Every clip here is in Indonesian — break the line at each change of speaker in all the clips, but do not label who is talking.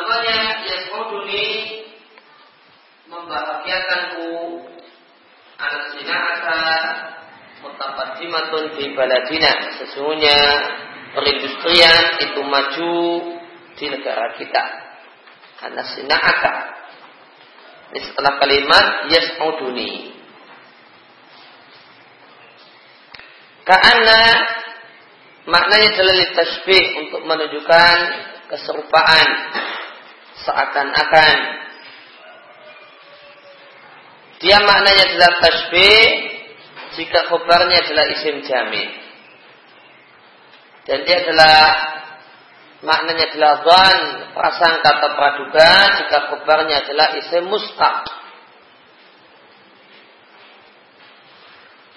Contohnya yasmuduni membahagiakanku anak sina'ata mutaqaddimatun di baladina. Sesungguhnya perindustrian itu maju di negara kita. Karena sina'ata. Ini setelah kalimat yasmuduni. Karena maknanya adalah tasbih untuk menunjukkan keserupaan seakan-akan dia maknanya adalah tasbih jika khobarnya adalah isim jamin. Dan dia adalah maknanya adalah dhan, prasangka atau praduga jika khobarnya adalah isim mustaq.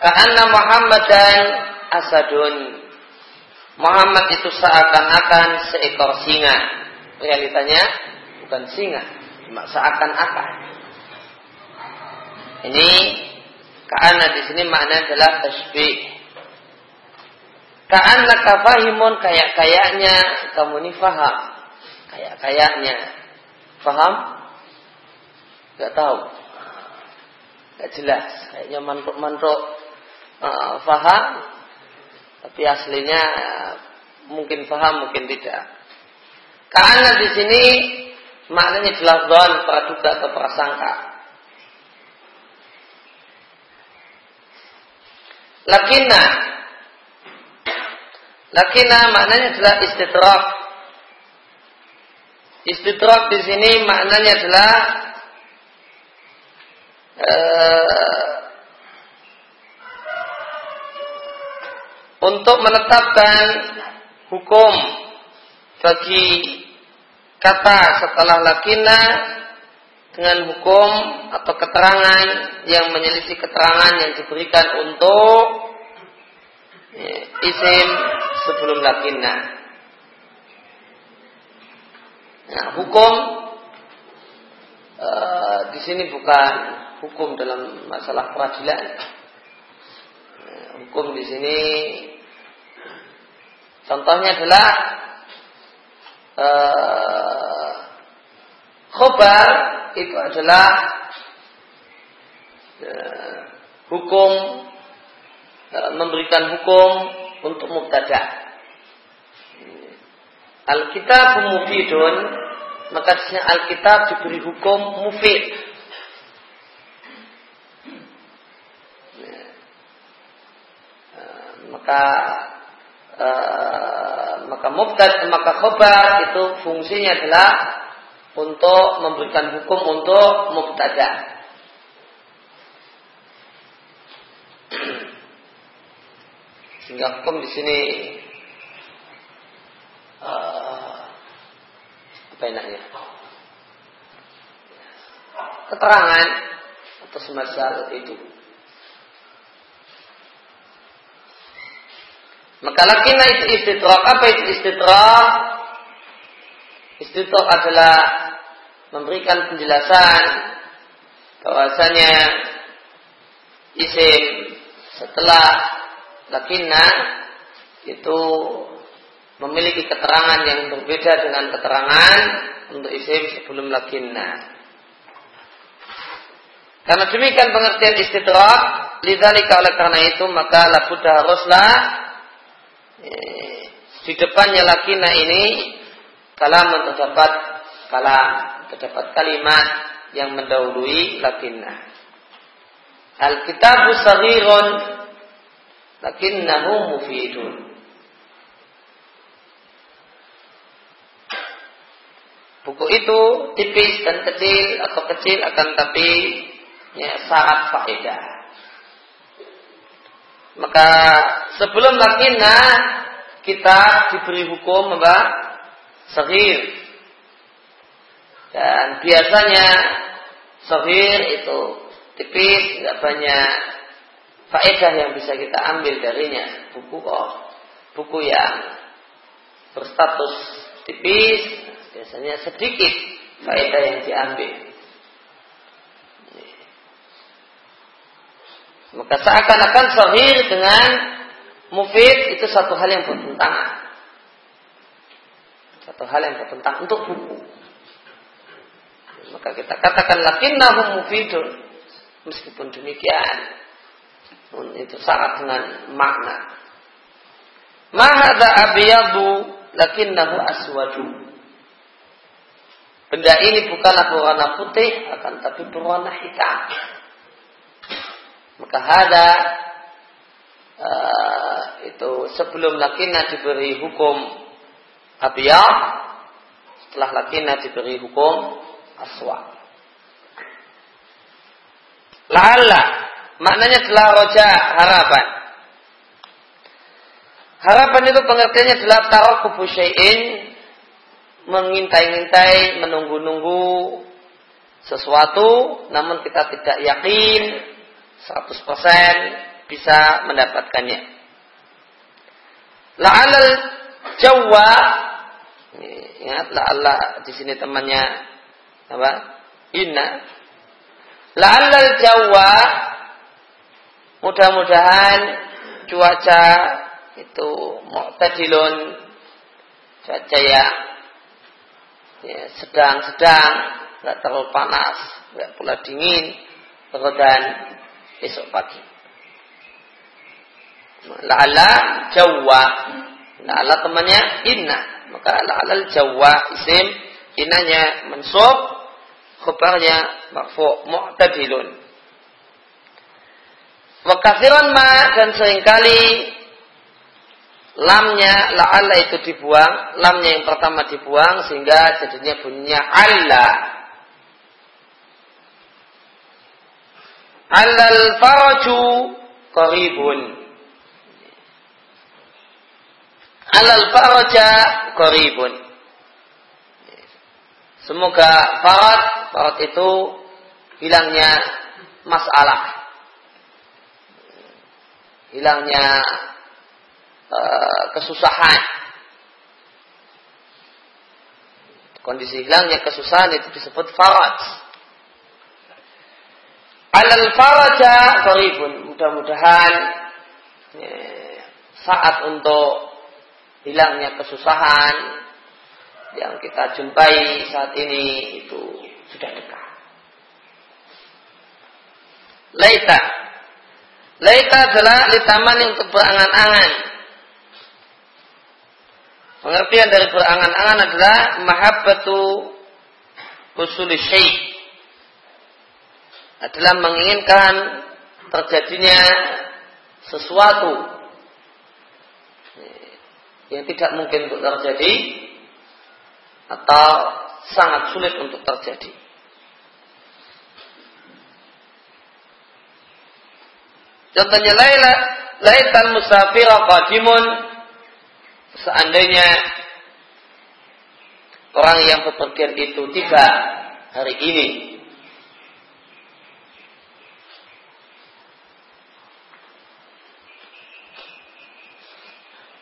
Karena Muhammad dan Asadun. Muhammad itu seakan-akan seekor singa. Realitanya bukan singa, seakan-akan. Ini karena di sini makna adalah tasbih. Karena kafahimun kayak kayaknya kamu ini faham. Kayak kayaknya. Faham? Gak tahu. Gak jelas. Kayaknya mantuk-mantuk uh, faham. Tapi aslinya uh, mungkin faham, mungkin tidak. Karena di sini maknanya jelas don, praduga atau prasangka. Lakina. Lakina maknanya adalah istidrak. Istidrak di sini maknanya adalah uh, untuk menetapkan hukum bagi kata setelah lakina dengan hukum atau keterangan yang menyelisih keterangan yang diberikan untuk ya, isim sebelum lakinna. Nah, hukum e, di sini bukan hukum dalam masalah peradilan. Nah, hukum di sini contohnya adalah e, khobar itu adalah uh, hukum uh, memberikan hukum untuk mubtada. Alkitab mufidun maka Alkitab diberi hukum mufid. Uh, maka uh, maka mubtad maka khobar itu fungsinya adalah untuk memberikan hukum untuk mubtada. Sehingga hukum di sini uh, apa enaknya? Keterangan atau semacam itu. Maka lakinlah itu istidrak. Apa itu istidrak? Istidrak adalah memberikan penjelasan bahwasanya isim setelah lakinna itu memiliki keterangan yang berbeda dengan keterangan untuk isim sebelum lakinna. Karena demikian pengertian istidrak, lidzalika oleh karena itu maka labuda haruslah di depannya lakinna ini kalam terdapat kalam terdapat kalimat yang mendahului lakinna. Al-kitabu saghirun lakinnahu mufidun. Buku itu tipis dan kecil atau kecil akan tapi ya, syarat faedah. Maka sebelum lakinna kita diberi hukum apa? Sahir. Dan biasanya sahir itu tipis, tidak banyak faedah yang bisa kita ambil darinya. Buku kok, buku yang berstatus tipis, biasanya sedikit faedah yang diambil. Maka seakan-akan sahir dengan mufid itu satu hal yang bertentangan. Satu hal yang bertentangan untuk buku. Maka kita katakan lakinnahum mufidun. Meskipun demikian, itu syarat dengan makna. Mahada abiyadu lakinnahu aswadu. Benda ini bukanlah berwarna putih, akan tapi berwarna hitam. Maka hada uh, itu sebelum lakina diberi hukum abiyah, setelah lakina diberi hukum aswa. La'alla maknanya adalah roja harapan. Harapan itu pengertiannya adalah tarokubu syai'in mengintai-intai, menunggu-nunggu sesuatu namun kita tidak yakin 100% bisa mendapatkannya. La'alal jawa ingat la'alla di sini temannya apa? Inna La'allal jawa mudah-mudahan cuaca itu mu'tadilun cuaca yang ya, sedang-sedang nggak terlalu panas nggak pula dingin dan esok pagi. La'alla jawa la'alla temannya inna. Maka la'alla jawa isim. Inanya mensub khabarnya marfu mu'tadilun. Wa ma dan sering kali lamnya la'alla itu dibuang, lamnya yang pertama dibuang sehingga jadinya bunyinya alla. Allal faraju qaribun. Allal faraja qaribun. Semoga farad, farad itu hilangnya masalah. Hilangnya Eh, kesusahan. Kondisi hilangnya kesusahan itu disebut faraj. Alal faraja qaribun. Mudah-mudahan ya, saat untuk hilangnya kesusahan yang kita jumpai saat ini itu sudah dekat. Laita. Laita adalah litaman untuk berangan-angan Pengertian dari berangan-angan adalah mahabbatu husuli syai' adalah menginginkan terjadinya sesuatu yang tidak mungkin untuk terjadi atau sangat sulit untuk terjadi. Contohnya Laila, Laitan musafira qadimun seandainya orang yang bepergian itu tiba hari ini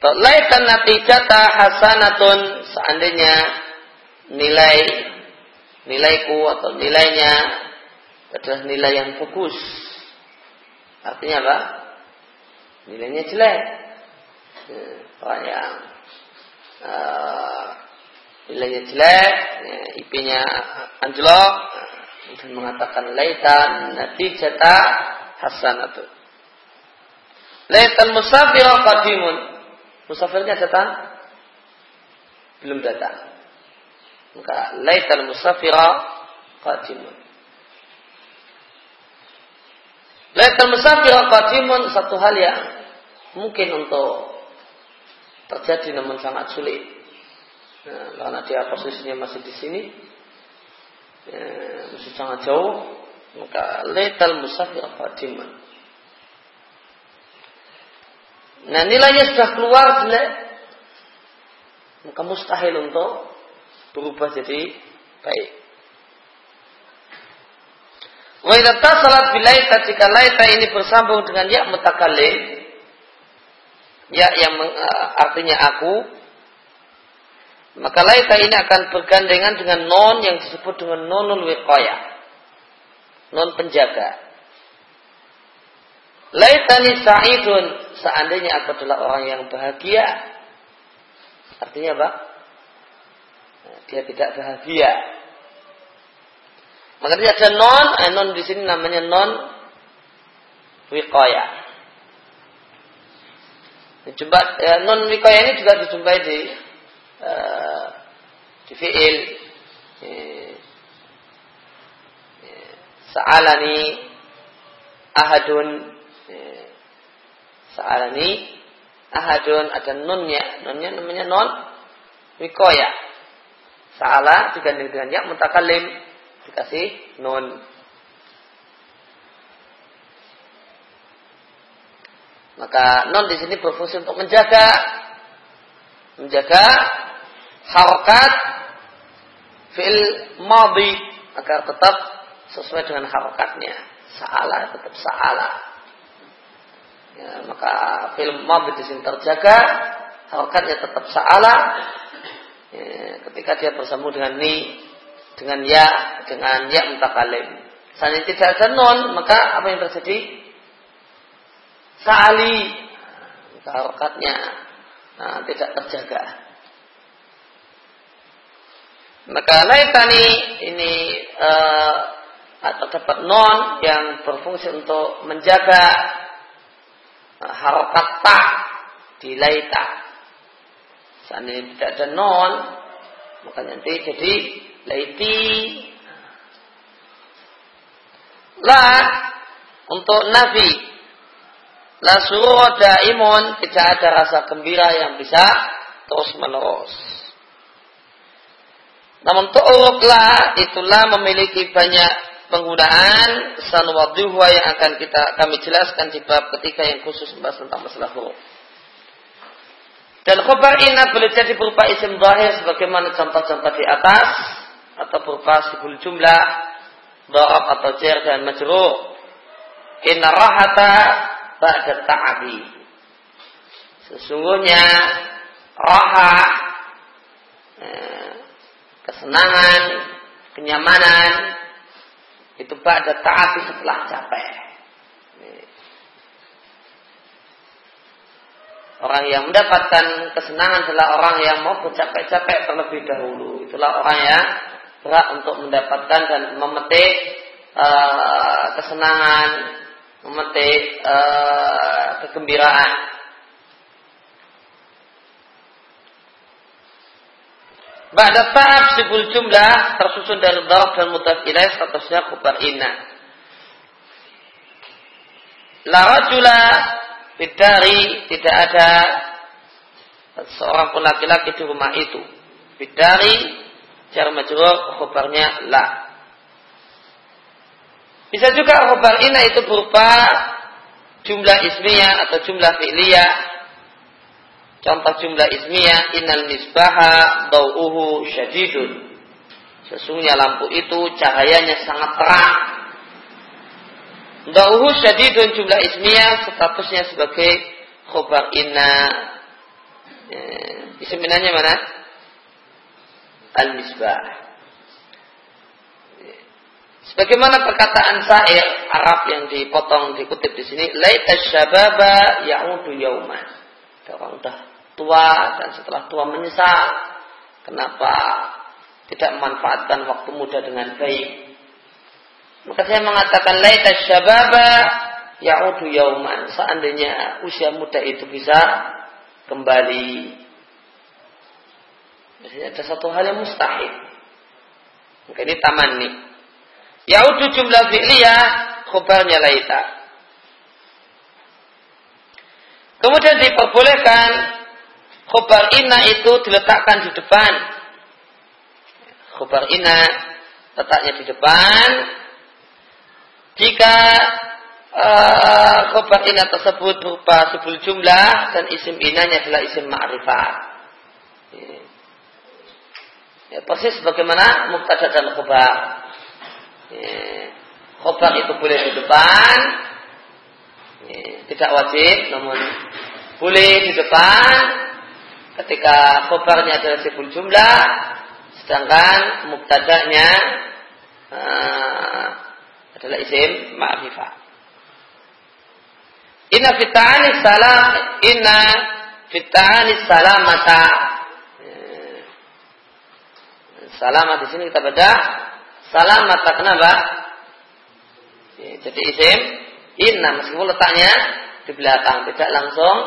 Laitan natijata hasanatun seandainya nilai nilaiku atau nilainya adalah nilai yang bagus. Artinya apa? Nilainya jelek. Orang yang uh, nilainya jelek, ya, IP-nya anjlok, dan mengatakan laitan natijata hasanatu. Laitan musafir qadimun. Musafirnya datang? Belum datang. Maka laitan musafir qadimun. Laitan musafir qadimun satu hal yang mungkin untuk terjadi namun sangat sulit. Nah, karena dia posisinya masih di sini, ya, masih sangat jauh, maka letal musafir fadiman. Nah nilainya sudah keluar jelek, maka mustahil untuk berubah jadi baik. Wa idza tasalat bilaita jika laita ini bersambung dengan ya mutakallim ya yang uh, artinya aku maka laita ini akan bergandengan dengan non yang disebut dengan nonul wiqayah non penjaga laitani sa'idun seandainya aku adalah orang yang bahagia. Artinya apa? Dia tidak bahagia. Maka dia ada non, eh, non di sini namanya non wikoya. Dijumpa, ya, non wikoya ini juga dijumpai di uh, di fiil. Sa'alani ahadun sa'alani ahadun ada nunnya nunnya namanya non wikoya. Sa'ala digandeng dengan ya mutakalim. Dikasih nun. Maka non di sini berfungsi untuk menjaga. Menjaga harokat fil madi. Agar tetap sesuai dengan harokatnya. Salah tetap salah. Ya, maka film madi di sini terjaga, harokatnya tetap salah. Ya, ketika dia bersambung dengan ni, dengan ya, dengan ya mutakalim. Seandainya tidak ada non, maka apa yang terjadi? Sa'ali harokatnya nah, tidak terjaga. Maka laitani ini uh, atau dapat non yang berfungsi untuk menjaga harokat tak di tidak ada non, maka nanti jadi laiti. Lah untuk nabi La surur daimun tidak ada rasa gembira yang bisa terus menerus. Namun tu'uruklah itulah memiliki banyak penggunaan sanwaduhwa yang akan kita kami jelaskan di bab ketika yang khusus membahas tentang masalah huruf. Dan khobar ina boleh jadi berupa isim zahir sebagaimana contoh-contoh di atas atau berupa sibul jumlah, darab atau cer dan majrur. Inna rahata ba'da ta'abi. Sesungguhnya raha eh, kesenangan, kenyamanan itu ba'da ta'abi setelah capek. Orang yang mendapatkan kesenangan adalah orang yang mau bercapek-capek terlebih dahulu. Itulah orang yang berat untuk mendapatkan dan memetik uh, kesenangan memetik uh, kegembiraan. Ba'da ta'ab sibul jumlah tersusun dari darab dan mutaf ilaih statusnya kubar inna. La rajula bidari tidak ada seorang pun laki-laki di rumah itu. Bidari cara majrur khabarnya la. Bisa juga khobar ina itu berupa jumlah ismiyah atau jumlah fi'liyah. Contoh jumlah ismiyah innal misbaha dau'uhu syadidun. Sesungguhnya lampu itu cahayanya sangat terang. Dau'uhu syadidun jumlah ismiyah statusnya sebagai khobar inna. Eh, isminanya mana? Al-misbah. Sebagaimana perkataan syair Arab yang dipotong dikutip di sini, laita syababa ya'udu yauman. Orang sudah tua dan setelah tua menyesal kenapa tidak memanfaatkan waktu muda dengan baik. Maka saya mengatakan laita syababa ya'udu yauman. Seandainya usia muda itu bisa kembali. Jadi ada satu hal yang mustahil. Maka ini taman nih Yaudu jumlah fi'liyah khubarnya laita. Kemudian diperbolehkan khubar inna itu diletakkan di depan. Khubar inna letaknya di depan. Jika uh, khubar inna tersebut berupa sebul jumlah dan isim inanya adalah isim ma'rifat. Ya, persis bagaimana mubtada dan khubar. Khobar itu boleh di depan, tidak wajib, namun boleh di depan ketika khobarnya adalah sibul jumlah, sedangkan mubtada'nya uh, adalah isim ma'rifah. Inna fitani salam, inna fitani salamata. Salamat di sini kita baca salamata kenapa? Ya, jadi isim inna meskipun letaknya di belakang tidak langsung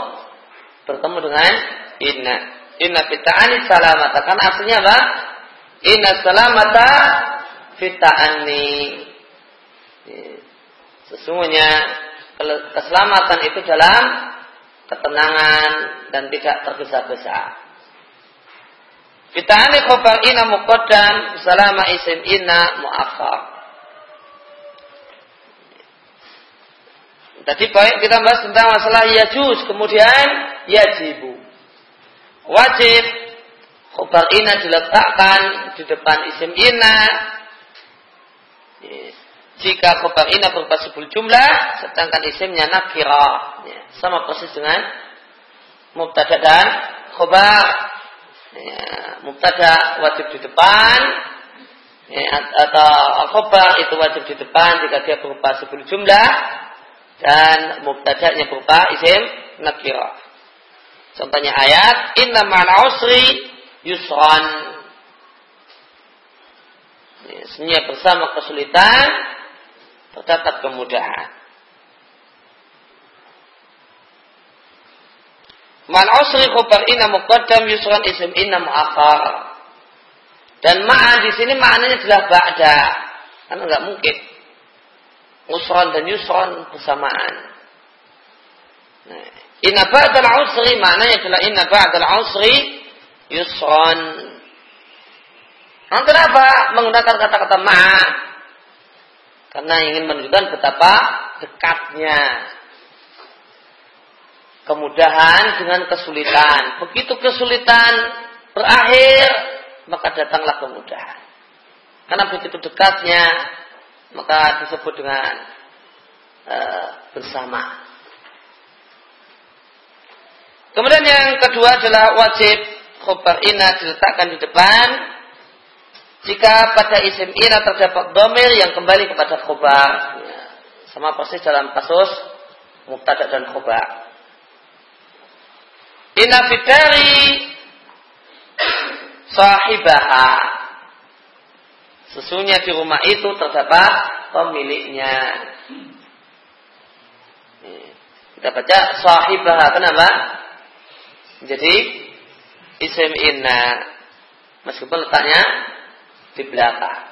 bertemu dengan inna. Inna fita'ani salamata kan artinya apa? Inna salamata fita'ani. Ya, sesungguhnya keselamatan itu dalam ketenangan dan tidak tergesa-gesa. Fita'ani khobar inna muqaddam salama isim inna mu'akhar. Tadi baik kita bahas tentang masalah yajus, kemudian yajibu. Wajib khobar ina diletakkan di depan isim ina. Jika khobar ina berupa sepuluh jumlah, sedangkan isimnya nakira. Ya, sama persis dengan mubtada dan khobar. Ya, mubtada wajib di depan, ya, atau khobar itu wajib di depan jika dia berupa sepuluh jumlah dan mubtada'nya berupa isim nakirah. Contohnya ayat inna ma'al usri yusran. Sebenarnya bersama kesulitan terdapat kemudahan. Ma'al usri khubar inna muqaddam yusran isim inna mu'akhar. Dan ma'an di sini maknanya adalah ba'da. Karena nggak mungkin usron dan yusron bersamaan. Nah, inna ba'dal usri maknanya adalah inna ba'dal usri yusron. Nah, kenapa menggunakan kata-kata ma? Karena ingin menunjukkan betapa dekatnya kemudahan dengan kesulitan. Begitu kesulitan berakhir, maka datanglah kemudahan. Karena begitu dekatnya maka disebut dengan e, bersama. Kemudian yang kedua adalah wajib khobar ina diletakkan di depan jika pada isim ina terdapat domir yang kembali kepada khobar. Sama persis dalam kasus mubtada dan khobar. Ina fitari sahibaha Sesungguhnya di rumah itu terdapat pemiliknya. Kita baca sahibah. Kenapa? Jadi isim inna meskipun letaknya di belakang.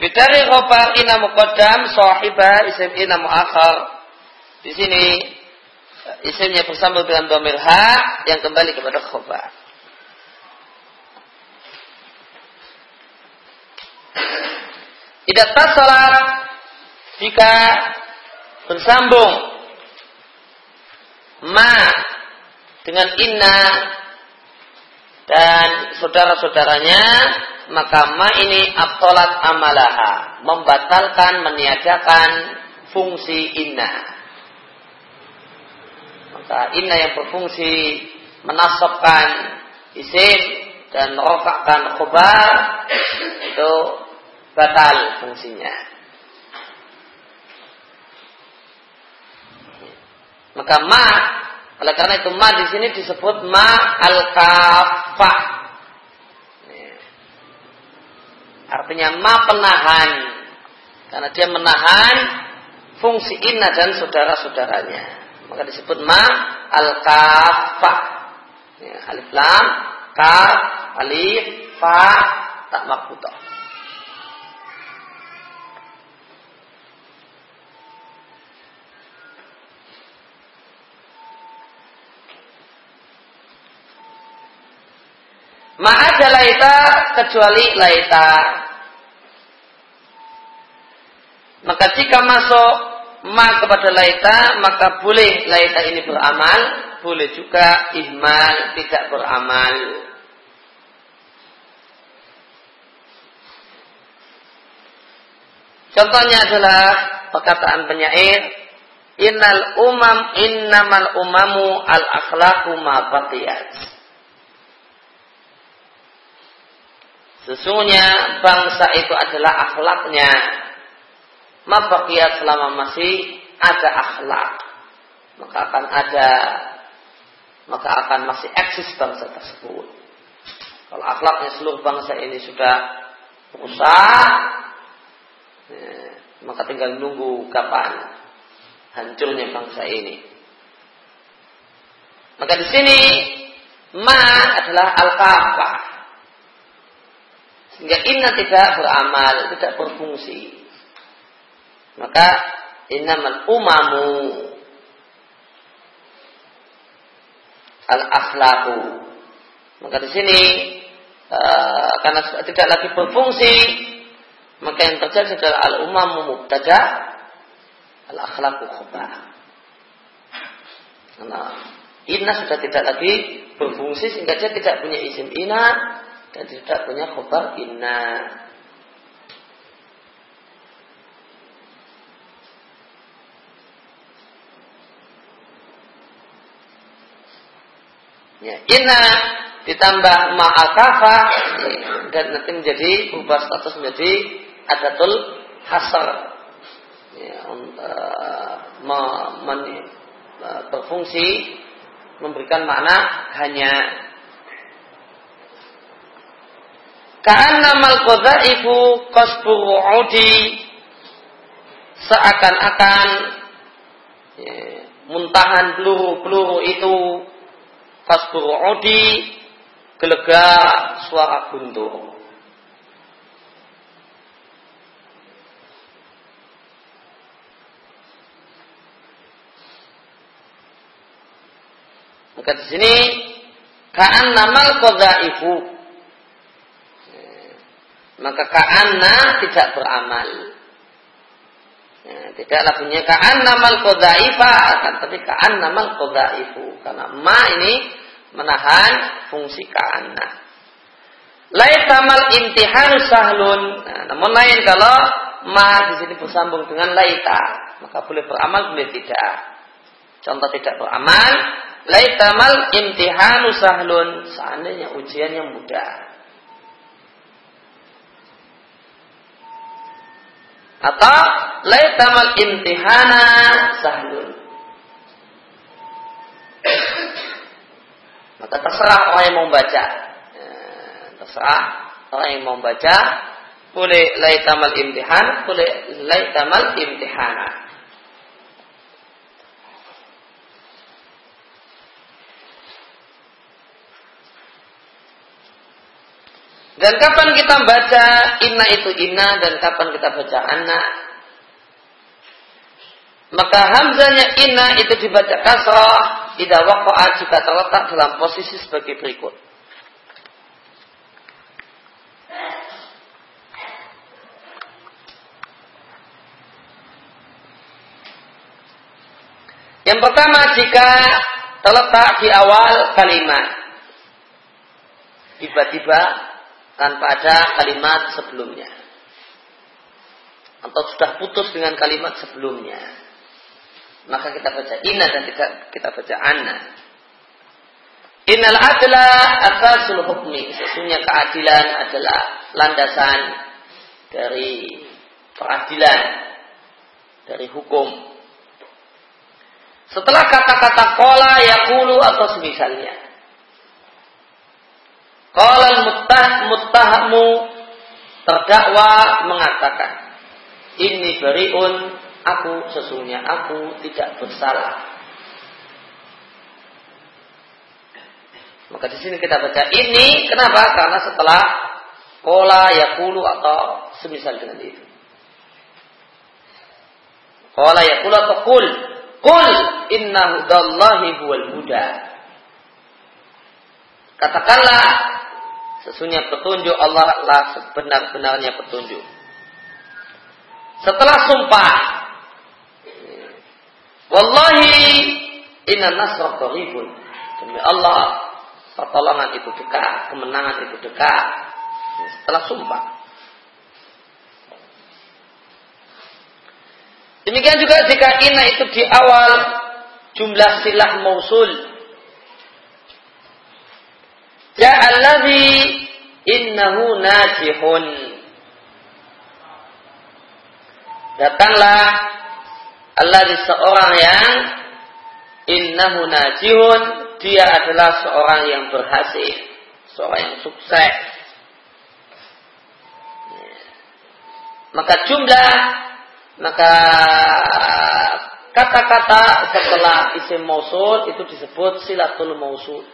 Bidari khobar inna muqaddam sahibah isim inna muakhar. Di sini isimnya bersambung dengan domir ha yang kembali kepada khobar. Tidak salah jika bersambung ma dengan inna dan saudara-saudaranya maka ma ini abtolat amalaha membatalkan meniadakan fungsi inna maka inna yang berfungsi menasabkan isim dan merofakkan khobar itu batal fungsinya. Maka ma, oleh karena itu ma di sini disebut ma al kafah. Artinya ma penahan, karena dia menahan fungsi inna dan saudara-saudaranya. Maka disebut ma al kafah. Ya, alif lam, kaf, alif, fa, tak makbutah. Ma'ada laita kecuali laita. Maka jika masuk ma kepada laita, maka boleh laita ini beramal, boleh juga ihmal tidak beramal. Contohnya adalah perkataan penyair, Innal umam innamal umamu al akhlaqu ma batiyat. Sesungguhnya bangsa itu adalah akhlaknya. Mabakiyat selama masih ada akhlak. Maka akan ada maka akan masih eksis bangsa tersebut. Kalau akhlaknya seluruh bangsa ini sudah rusak, ya, maka tinggal nunggu kapan hancurnya bangsa ini. Maka di sini ma adalah al-kafah. Sehingga inna tidak beramal, tidak berfungsi. Maka innamal umamu al-akhlaqu. Maka di sini uh, karena tidak lagi berfungsi, maka yang terjadi adalah al-umamu mubtada al-akhlaqu khabar. Karena inna sudah tidak lagi berfungsi sehingga dia tidak punya isim inna dan tidak punya khabar inna. Ya, inna ditambah ma'akafa dan nanti menjadi berubah status menjadi adatul hasar ya, uh, uh, berfungsi memberikan makna hanya Ka'annamal qadha'ifu qasbu ru'udi seakan-akan ya, muntahan peluru-peluru itu Fasbur odi gelegar suara guntur. Maka di sini kaan namal ibu. Maka kaanna tidak beramal. Ya, tidaklah punya kaan namal kodaifa, akan tapi kaan namal kodaifu. Karena ma ini menahan fungsi kaanna. Laitamal imtihan sahlun. Nah, namun lain kalau ma di sini bersambung dengan laita, maka boleh beramal, boleh tidak. Contoh tidak beramal, laitamal imtihanu sahlun. Seandainya ujian yang mudah. Atau laitamal imtihana sahlun. Maka terserah orang yang mau baca. Ya, terserah orang yang mau baca. Boleh laitamal imtihan, boleh laitamal imtihana. Dan kapan kita baca inna itu inna dan kapan kita baca anak maka hamzanya inna itu dibaca kasrah tidak waqa'a jika terletak dalam posisi sebagai berikut. Yang pertama jika terletak di awal kalimat. Tiba-tiba tanpa ada kalimat sebelumnya. Atau sudah putus dengan kalimat sebelumnya. Maka kita baca inna dan kita, kita baca anna. Innal adla asasul hukmi. Sesungguhnya keadilan adalah landasan dari peradilan. Dari hukum. Setelah kata-kata kola, yakulu atau semisalnya. Qala muttah muttahamu terdakwa mengatakan, "Ini beriun, aku sesungguhnya aku tidak bersalah." Maka di sini kita baca ini kenapa? Karena setelah kola yakulu atau semisal dengan itu. Kola yakulu atau kul. Kul inna hudallahi huwal huda. Katakanlah Sesungguhnya petunjuk Allah adalah sebenar-benarnya petunjuk. Setelah sumpah, Wallahi inna nasra qaribun. Demi Allah, pertolongan itu dekat, kemenangan itu dekat. Setelah sumpah. Demikian juga jika inna itu di awal jumlah silah mausul Ja'alladhi innahu najihun. Datanglah Allah seorang yang innahu najihun. Dia adalah seorang yang berhasil. Seorang yang sukses. maka jumlah maka kata-kata setelah isim mausul itu disebut silatul mausul.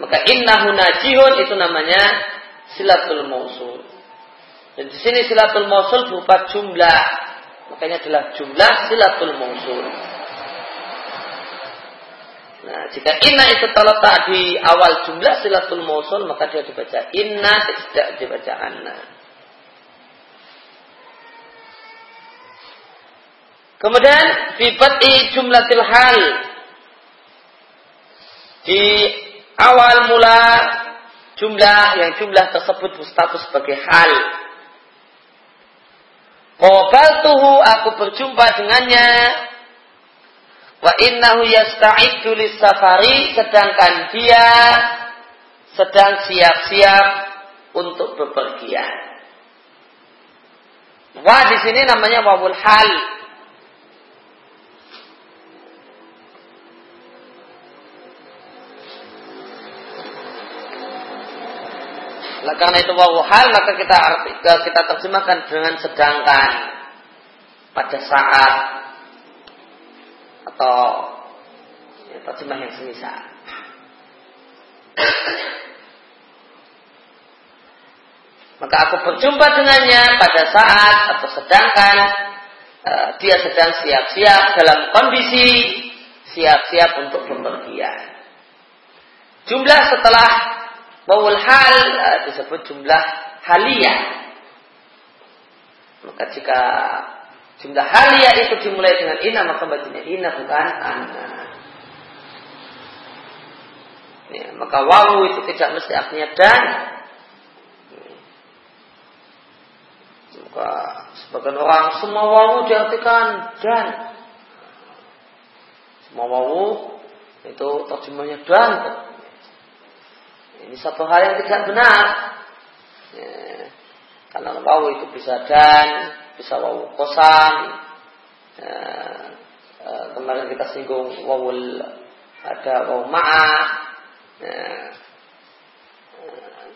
Maka innahu najihun itu namanya silatul mausul. Dan di sini silatul mausul berupa jumlah. Makanya adalah jumlah silatul mausul. Nah, jika inna itu terletak di awal jumlah silatul mausul, maka dia dibaca inna, tidak dibaca anna. Kemudian fi jumlah hal di awal mula jumlah yang jumlah tersebut berstatus sebagai hal. tuhu aku berjumpa dengannya wa innahu yasta'iddu safari sedangkan dia sedang siap-siap untuk bepergian. Wa di sini namanya wawul hal. Karena itu wawu hal maka kita arti, kita terjemahkan dengan sedangkan pada saat atau ya, terjemah yang semisal. Maka aku berjumpa dengannya pada saat atau sedangkan uh, dia sedang siap-siap dalam kondisi siap-siap untuk bepergian. Jumlah setelah Wawul hal uh, disebut jumlah haliyah. Maka jika jumlah haliyah itu dimulai dengan ina maka bacanya ina bukan ana. Ya, maka wawu itu tidak mesti artinya dan. Maka sebagian orang semua wawu diartikan dan. Semua wawu itu terjemahnya dan ini satu hal yang tidak benar. Ya, karena wawu itu bisa dan, bisa wawu kosan. Ya, eh, kemarin kita singgung wawul ada wawu ma'ah. Ya,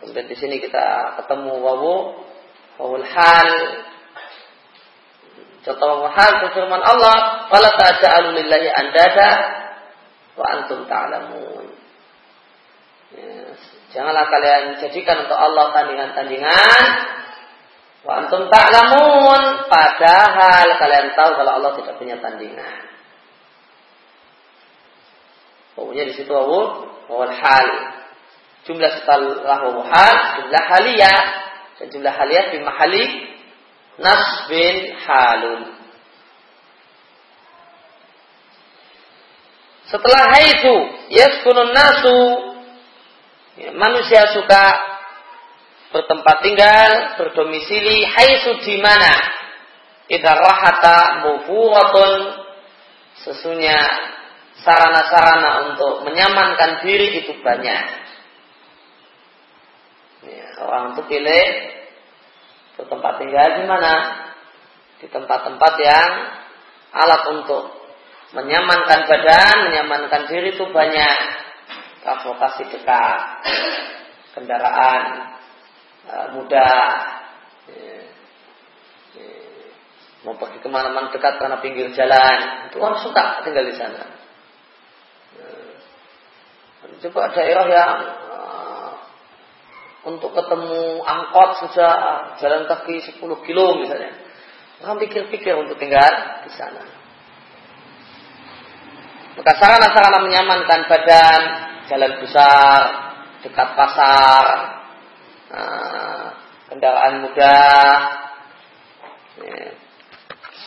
kemudian di sini kita ketemu wawu wawul hal. Contoh wawul hal firman Allah, "Fala ta'ja'alu lillahi andada wa antum ta'lamun." Janganlah kalian jadikan untuk Allah tandingan-tandingan. Wa antum ta'lamun. Padahal kalian tahu kalau Allah tidak punya tandingan. Pokoknya di situ wawu wawal hal. Jumlah setelah wawu hal, jumlah haliyah. Dan jumlah haliyah di mahali nasbin halun. Setelah haitu yaskunun nasu Ya, manusia suka bertempat tinggal, berdomisili haitsu di mana idza rahata mufuratun sesungguhnya sarana-sarana untuk menyamankan diri itu banyak. Ya, orang itu pilih bertempat tinggal di mana? Di tempat-tempat yang alat untuk menyamankan badan, menyamankan diri itu banyak transportasi dekat, kendaraan uh, mudah, ya, ya, mau pergi ke mana-mana dekat karena pinggir jalan, itu orang suka tinggal di sana. Ya. Coba daerah yang uh, untuk ketemu angkot saja jalan kaki 10 kilo misalnya. Orang pikir-pikir untuk tinggal di sana. Maka sarana-sarana menyamankan badan, jalan besar, dekat pasar, nah, kendaraan mudah, ya,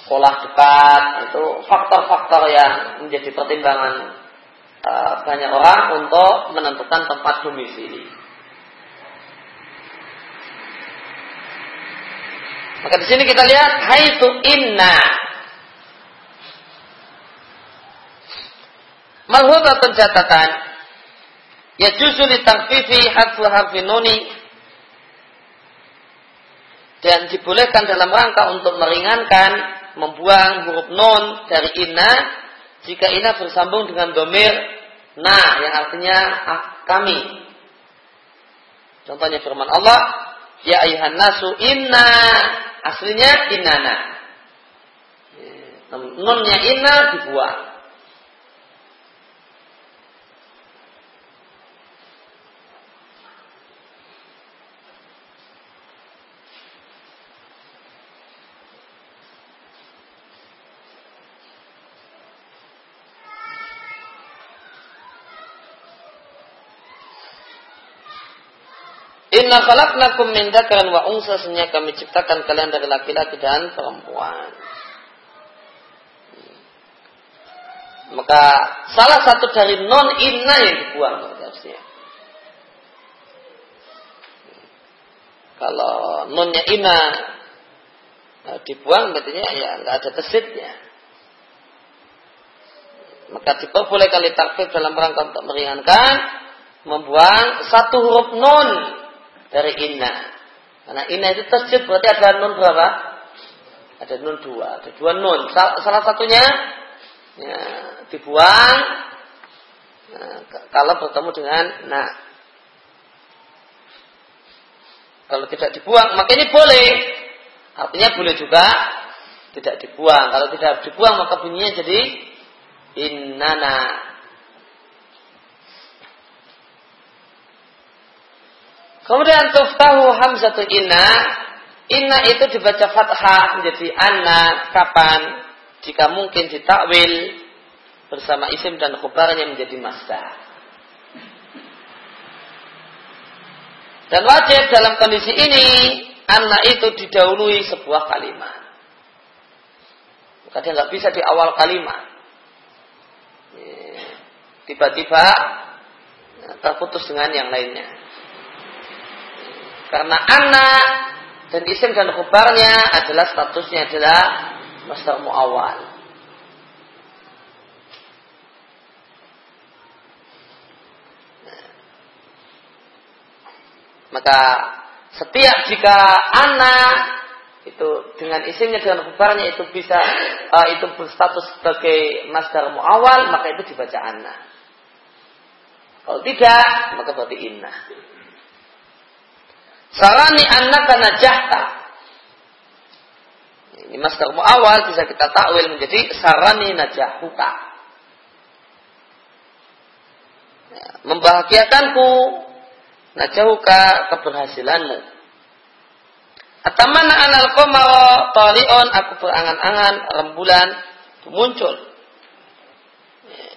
sekolah dekat, itu faktor-faktor yang menjadi pertimbangan uh, banyak orang untuk menentukan tempat domisili. Maka di sini kita lihat haitu inna Malhubatun catatan Ya justru ditangfifi harfu harfi nuni dan dibolehkan dalam rangka untuk meringankan membuang huruf nun dari inna jika inna bersambung dengan domir na yang artinya ah, kami. Contohnya firman Allah, ya ayuhan nasu inna aslinya innana. Nunnya inna dibuang. Inna khalaqnakum min dzakarin wa unsa sesungguhnya kami ciptakan kalian dari laki-laki dan perempuan. Maka salah satu dari non inna yang dibuang harusnya. Kalau nonnya inna nah, dibuang berarti ya nggak ada tesitnya. Maka diperbolehkan ditakfif dalam rangka untuk meringankan membuang satu huruf non dari inna. Karena inna itu tasjid berarti ada nun berapa? Ada nun dua, ada dua nun. Salah satunya ya, dibuang nah, kalau bertemu dengan nah. Kalau tidak dibuang, maka ini boleh. Artinya boleh juga tidak dibuang. Kalau tidak dibuang, maka bunyinya jadi innana Kemudian tuftahu hamzatu inna. Inna itu dibaca fathah menjadi anna kapan jika mungkin ditakwil bersama isim dan khubarnya menjadi masdar. Dan wajib dalam kondisi ini anna itu didahului sebuah kalimat. Maka dia nggak bisa di awal kalimat. Tiba-tiba terputus dengan yang lainnya. Karena anak dan isim dan khubarnya adalah statusnya adalah masdar muawal. Maka setiap jika anak itu dengan isimnya dengan khubarnya itu bisa uh, itu berstatus sebagai masdar muawal maka itu dibaca anak. Kalau tidak maka berarti inna. Sarani annaka najahta. Ini masker awal bisa kita takwil menjadi sarani najahuka. Ya, membahagiakanku najahuka keberhasilanmu. Atamana anal komaro talion aku berangan-angan rembulan muncul. Ya.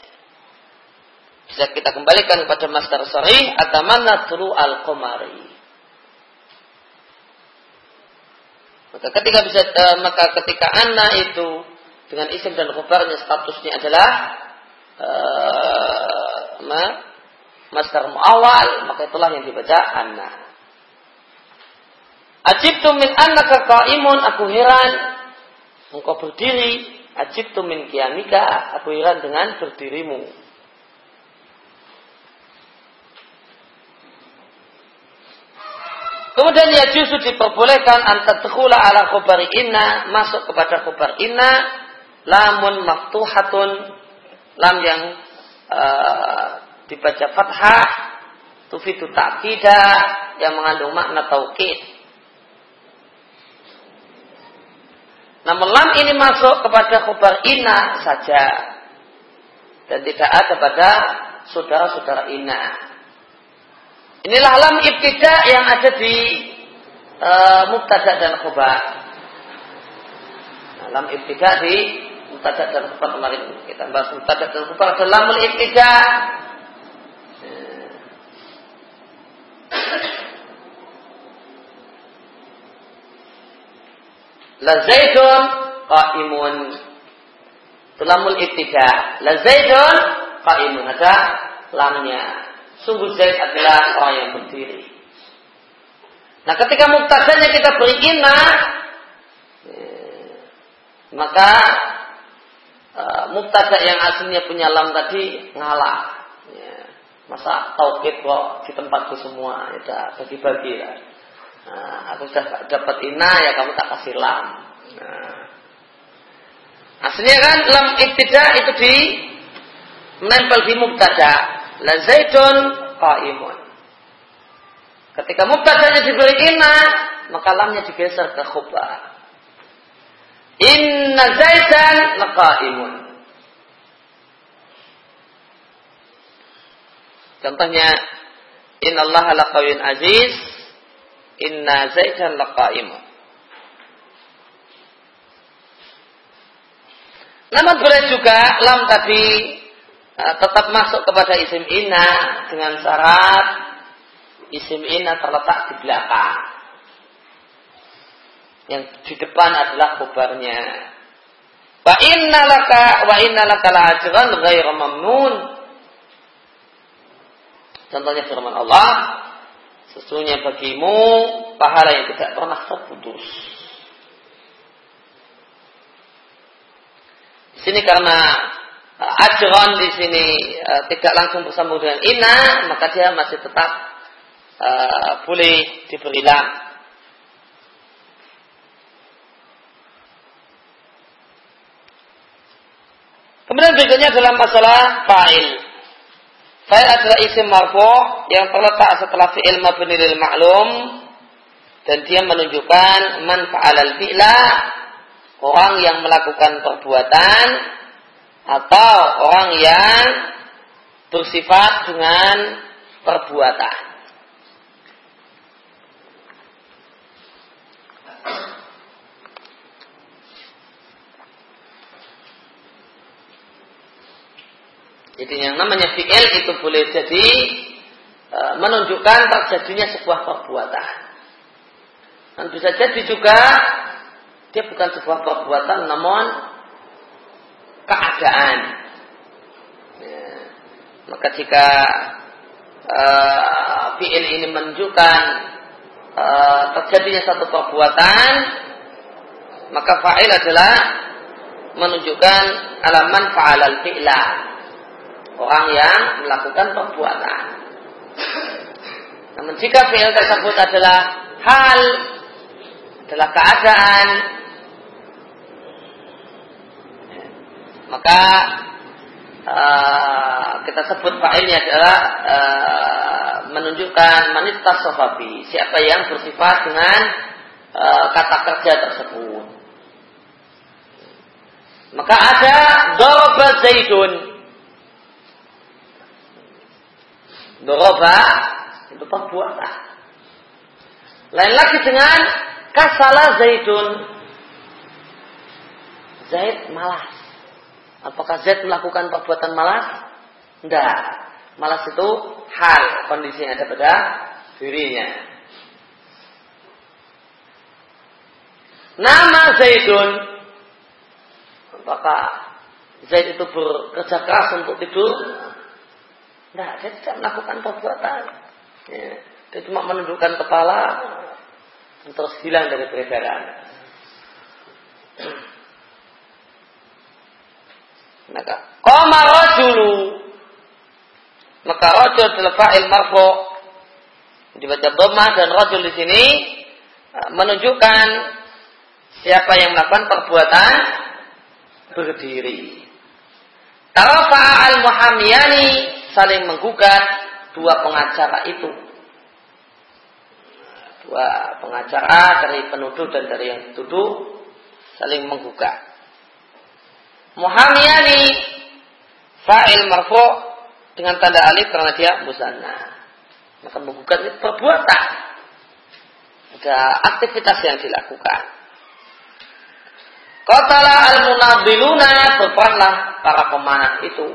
Bisa kita kembalikan kepada master sarih atamana turu al komari. Maka ketika bisa uh, maka ketika anak itu dengan isim dan khabarnya statusnya adalah uh, ma, masdar muawal, maka itulah yang dibaca anak. Ajib min annaka qaimun aku heran engkau berdiri ajib min kiamika aku heran dengan berdirimu. Kemudian ya justru diperbolehkan antatkula ala khobar inna masuk kepada khobar inna lamun maftuhatun lam yang uh, dibaca fathah tufitu ta'kida yang mengandung makna taukid. Namun lam ini masuk kepada khobar inna saja dan tidak ada pada saudara-saudara inna. Inilah lam ibtida yang ada di uh, mubtada dan khobar. Lam ibtida di mubtada dan khobar kemarin kita bahas mubtada dan khobar adalah lamul ibtida. La Zaidun qaimun. Tulamul ibtida. La Zaidun qaimun ada lamnya. Sungguh Zaid adalah orang yang berdiri. Nah ketika muktadanya kita beri inna, eh, maka muktada yang aslinya punya lam tadi ngalah. Ya. Masa tauhid kok di tempatku semua, ya bagi-bagi lah. Nah, aku sudah dapat inna ya kamu tak kasih lam. Nah, aslinya kan lam ibtida itu di menempel di muktada La Zaidun qaimun. Ketika mubtada'nya diberi inna, maka lamnya digeser ke khobar. Inna zaidan laqaimun. Contohnya Inna Allah laqawin aziz Inna zaidan laqaimun. Namun boleh juga lam tadi tetap masuk kepada isim inna dengan syarat isim inna terletak di belakang. Yang di depan adalah khobarnya. Wa inna laka wa inna laka la ajran ghairu mamnun. Contohnya firman Allah, sesungguhnya bagimu pahala yang tidak pernah terputus. Di sini karena ajron di sini uh, tidak langsung bersambung dengan ina, maka dia masih tetap uh, boleh diberi lam. Kemudian berikutnya adalah masalah fa'il. Fa'il adalah isim marfu yang terletak setelah fi'il mabni lil ma'lum dan dia menunjukkan man fa'alal fi'la orang yang melakukan perbuatan atau orang yang bersifat dengan perbuatan. Jadi yang namanya fi'il itu boleh jadi e, menunjukkan terjadinya sebuah perbuatan. Dan bisa jadi juga dia bukan sebuah perbuatan namun keadaan. Ya. Maka jika fi'il ini menunjukkan e, terjadinya satu perbuatan, maka fa'il adalah menunjukkan alaman fa'alal fi'lah orang yang melakukan perbuatan. Namun jika fi'il tersebut adalah hal, adalah keadaan, maka uh, kita sebut fa'ilnya adalah uh, menunjukkan manita sofabi, siapa yang bersifat dengan uh, kata kerja tersebut. Maka ada doroba zaidun Doroba itu perbuatan. Lain lagi dengan kasala zaidun. Zaid malas. Apakah Zaid melakukan perbuatan malas? Tidak. Malas itu hal kondisi yang ada pada dirinya. Nama Zaidun. Apakah Zaid itu bekerja keras untuk tidur? Nah, dia tidak melakukan perbuatan. Ya. Dia cuma menundukkan kepala terus hilang dari peredaran. Maka koma rojulu maka rojul adalah fa'il marfu dibaca dhamma dan rojul di sini uh, menunjukkan siapa yang melakukan perbuatan berdiri. Tarafa al-muhamiyani saling menggugat dua pengacara itu. Dua pengacara dari penuduh dan dari yang dituduh saling menggugat. Muhammiyani fa'il marfu dengan tanda alif karena dia musanna. Maka menggugat itu perbuatan. Ada aktivitas yang dilakukan. Qatala al-munadiluna berperanglah para pemanah itu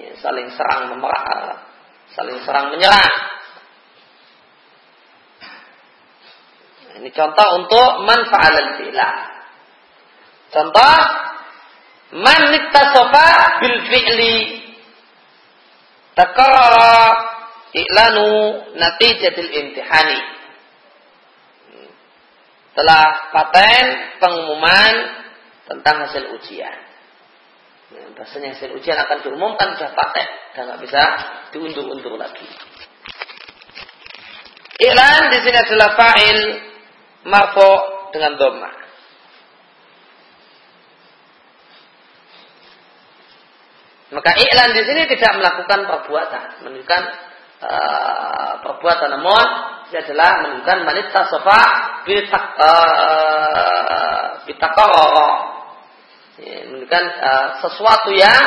ya, saling serang memerah, saling serang menyerang. Ini contoh untuk manfaat fi'lah. Contoh man sofa bil fi'li takarrara i'lanu natijatil imtihani. Telah paten pengumuman tentang hasil ujian. Ya, bahasanya hasil ujian akan diumumkan sudah paten dan nggak bisa diundur-undur lagi. Iklan di sini adalah fa'il marfo dengan doma. Maka iklan di sini tidak melakukan perbuatan, menunjukkan uh, perbuatan. Namun dia adalah menunjukkan manita sofa bitak uh, bitakoro. Ya, menunjukkan uh, sesuatu yang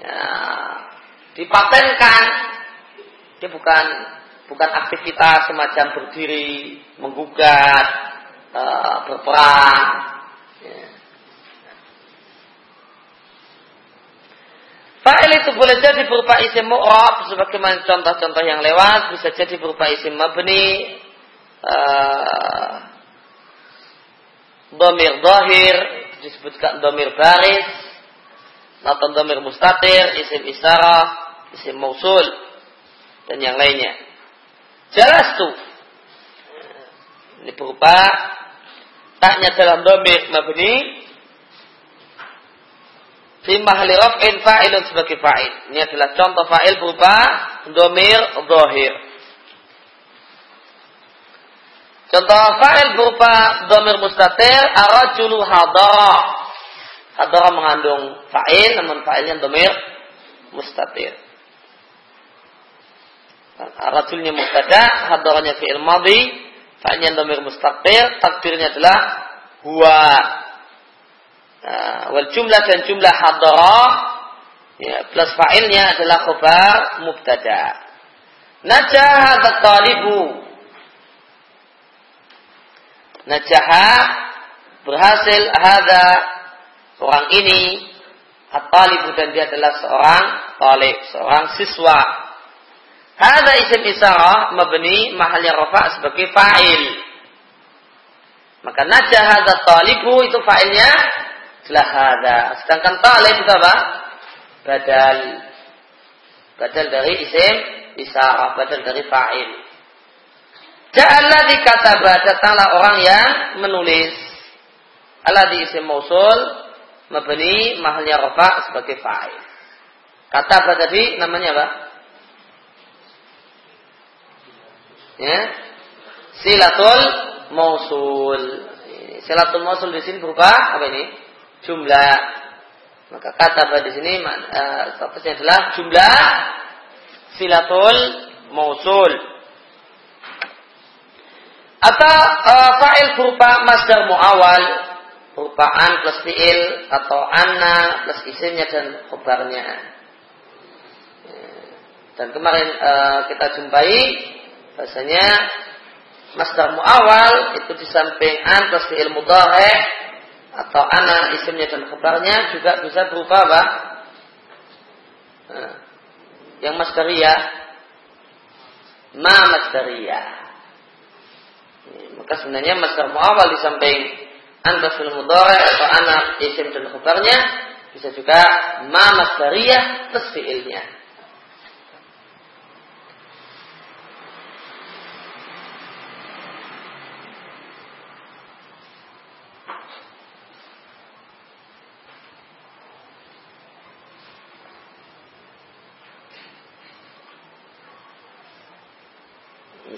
ya, dipatenkan. Dia bukan bukan aktivitas semacam berdiri menggugat uh, berperang ya. Fa'il itu boleh jadi berupa isim mu'rab sebagaimana contoh-contoh yang lewat bisa jadi berupa isim mabni uh, domir dohir disebutkan domir baris atau domir mustatir isim isarah isim mausul dan yang lainnya. Jelas tuh ini berupa taknya dalam domir mabni fi mahli raf'in fa'ilun sebagai fa'il. Ini adalah contoh fa'il berupa domir dohir. Contoh fa'il berupa domir mustatir arajulu hadara. Hadara mengandung fa'il namun fa'ilnya domir mustatir. Arajulnya mustada, hadaranya fi'il madhi, fa'ilnya domir mustatir, takdirnya adalah huwa Nah, wal jumlah dan jumlah hadarah ya, plus fa'ilnya adalah khobar mubtada. Najah talibu. Najaha berhasil hadha orang ini at-talibu dan dia adalah seorang talib, seorang siswa. Hadha isim isarah mabni mahalnya rafa sebagai fa'il. Maka najah hadha talibu itu fa'ilnya lahada. Sedangkan talib itu apa? Badal. Badal dari isim isarah, badal dari fa'il. Ja'alladhi kataba, datanglah orang yang menulis. Alladhi isim mausul, mabni mahalnya rafa sebagai fa'il. Kataba tadi namanya apa? Ya. Silatul mausul. Silatul mausul di sini berupa apa ini? Jumlah. Maka kata pada sini uh, statusnya adalah jumlah silatul mausul. Atau uh, fa'il berupa masdar muawal berupa an plus fi'il atau anna plus isimnya dan khobarnya. Dan kemarin uh, kita jumpai bahasanya masdar muawal itu di samping an plus fi'il mudhari atau anak isimnya dan khabarnya juga bisa berupa apa? Nah, yang masdariyah ma masdariyah. Maka sebenarnya masdar muawal di samping anta fil mudhari atau anak isim dan khabarnya bisa juga ma masdariyah plus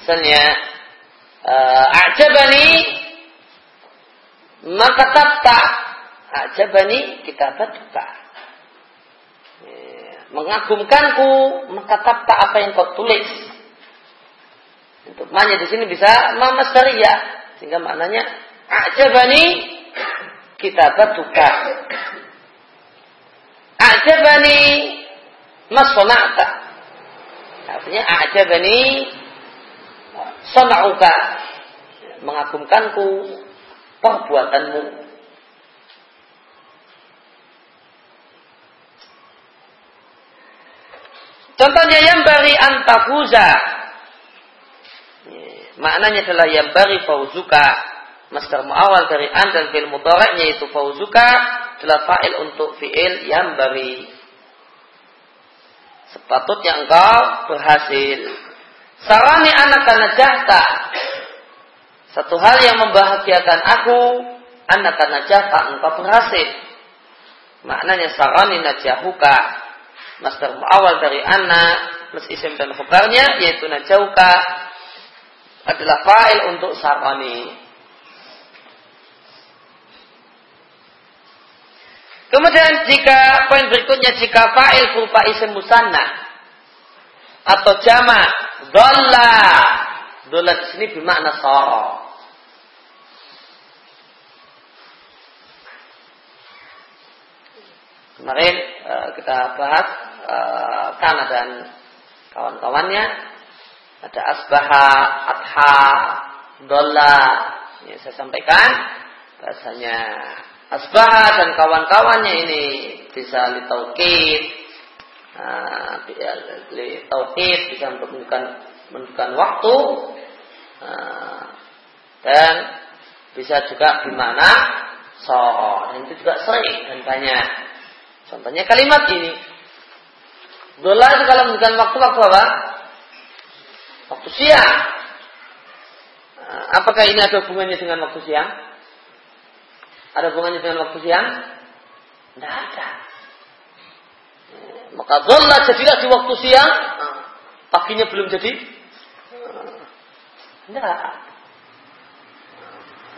Misalnya, uh, a'jabani maka tapta a'jabani kitabatuka. Ya, mengagumkanku maka tapta apa yang kau tulis. Untuk maknanya di sini bisa mamasdariyah sehingga maknanya a'jabani kitabatuka. A'jabani masona'ta. Artinya a'jabani sonauka mengagumkanku perbuatanmu Contohnya yang bari antafuza. Maknanya adalah yang bari fauzuka. Master muawal dari an dan fi'il mudhari yaitu fauzuka adalah fa'il untuk fi'il yang bari. Sepatutnya engkau berhasil. Sarani anak karena jahta. Satu hal yang membahagiakan aku, anak karena jahta engkau berhasil. Maknanya sarani najahuka. Master awal dari anak, plus isim dan khubarnya, yaitu najahuka adalah fa'il untuk sarani. Kemudian jika poin berikutnya jika fa'il berupa isim musannah atau jama dolla. Dolla di sini bermakna soro. Kemarin uh, kita bahas uh, kana dan kawan-kawannya. Ada asbaha adha dolla. Ini saya sampaikan. Bahasanya asbaha dan kawan-kawannya ini bisa litaukid Nah, tauhid bisa menunjukkan, menunjukkan waktu nah, dan bisa juga di mana so dan itu juga sering dan banyak. Contohnya kalimat ini. Dola itu kalau menunjukkan waktu-waktu apa? Waktu siang. Nah, apakah ini ada hubungannya dengan waktu siang? Ada hubungannya dengan waktu siang? Tidak ada. Maka dolla jadilah di waktu siang, paginya belum jadi. Tidak.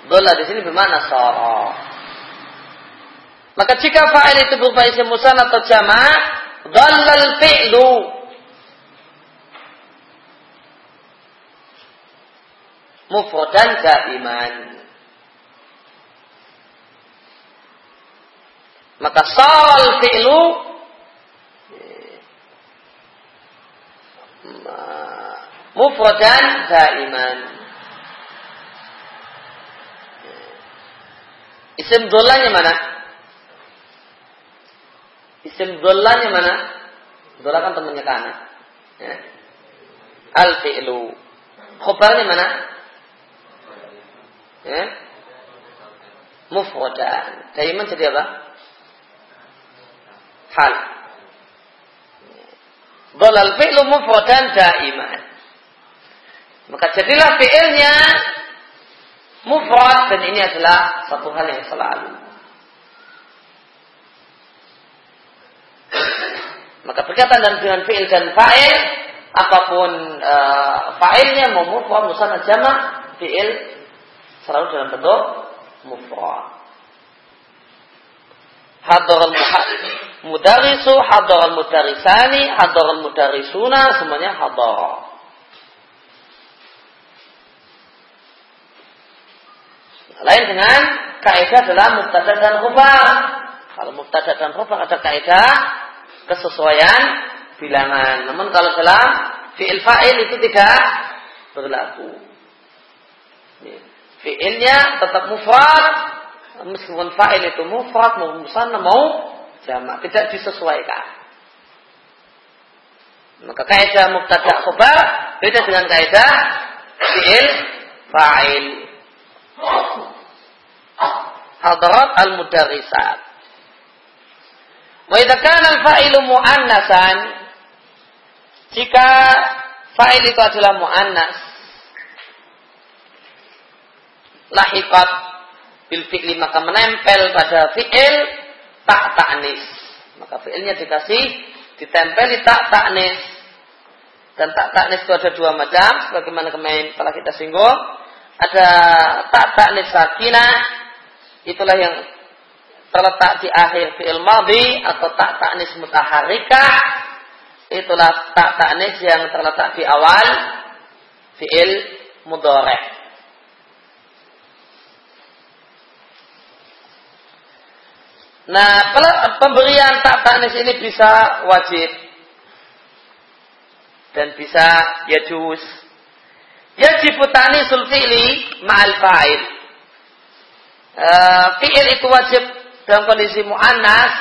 Dolla di sini bermana soro. Maka jika fa'il itu berupa isim musan atau jama' dollal fi'lu mufrodan daiman. Maka sal fi'lu mufradan daiman. Isim dolanya mana? Isim dolanya mana? Dola kan temannya kana. Ya. Al fi'lu. Khobarnya mana? Ya. Mufradan. Daiman jadi apa? Hal. Dolal fi'lu mufradan daiman. Maka jadilah fi'ilnya mufrad dan ini adalah satu hal yang selalu. Maka berkaitan dengan fi'il dan fa'il, apa pun uh, fa'ilnya mau mufrad, musanna jama' fi'il selalu dalam bentuk mufrad. Hadar al-mudarisu, hadar al-mudarisani, hadar al-mudarisuna, semuanya hadar. Lain dengan kaidah dalam mubtada dan khabar. Kalau mubtada dan khabar ada kaidah kesesuaian bilangan. Namun kalau dalam fi'il fa'il itu tidak berlaku. Fi'ilnya tetap mufrad meskipun fa'il itu mufrad mau musanna mau jamak tidak disesuaikan. Maka kaidah mubtada khabar beda dengan kaidah fi'il fa'il hadarat al-mudarrisat. Wa idza kana al-fa'ilu muannasan jika fa'il itu adalah muannas lahiqat bil fi'li maka menempel pada fi'il tak ta'nis. Maka fi'ilnya dikasih ditempeli tak ta'nis. Dan tak ta'nis itu ada dua macam sebagaimana kemarin telah kita singgung. Ada tak ta'nis sakinah itulah yang terletak di akhir fi'il madhi atau tak taknis mutaharrika itulah tak taknis yang terletak di awal fi'il mudhari. Nah, pemberian tak taknis ini bisa wajib dan bisa yajus. Yajib tanisul fi'li ma'al fa'il uh, fi'il itu wajib dalam kondisi mu'annas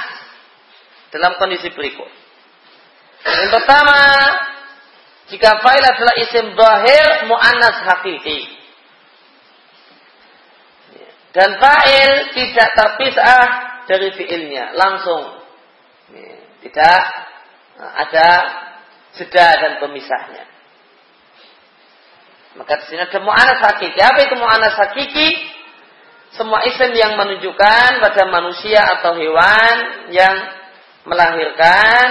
dalam kondisi berikut. Yang pertama, jika fa'il adalah isim dohir mu'annas hakiki. Dan fa'il tidak terpisah dari fi'ilnya, langsung. Tidak ada jeda dan pemisahnya. Maka di sini ada mu'annas hakiki. Apa itu mu'annas hakiki? semua isim yang menunjukkan pada manusia atau hewan yang melahirkan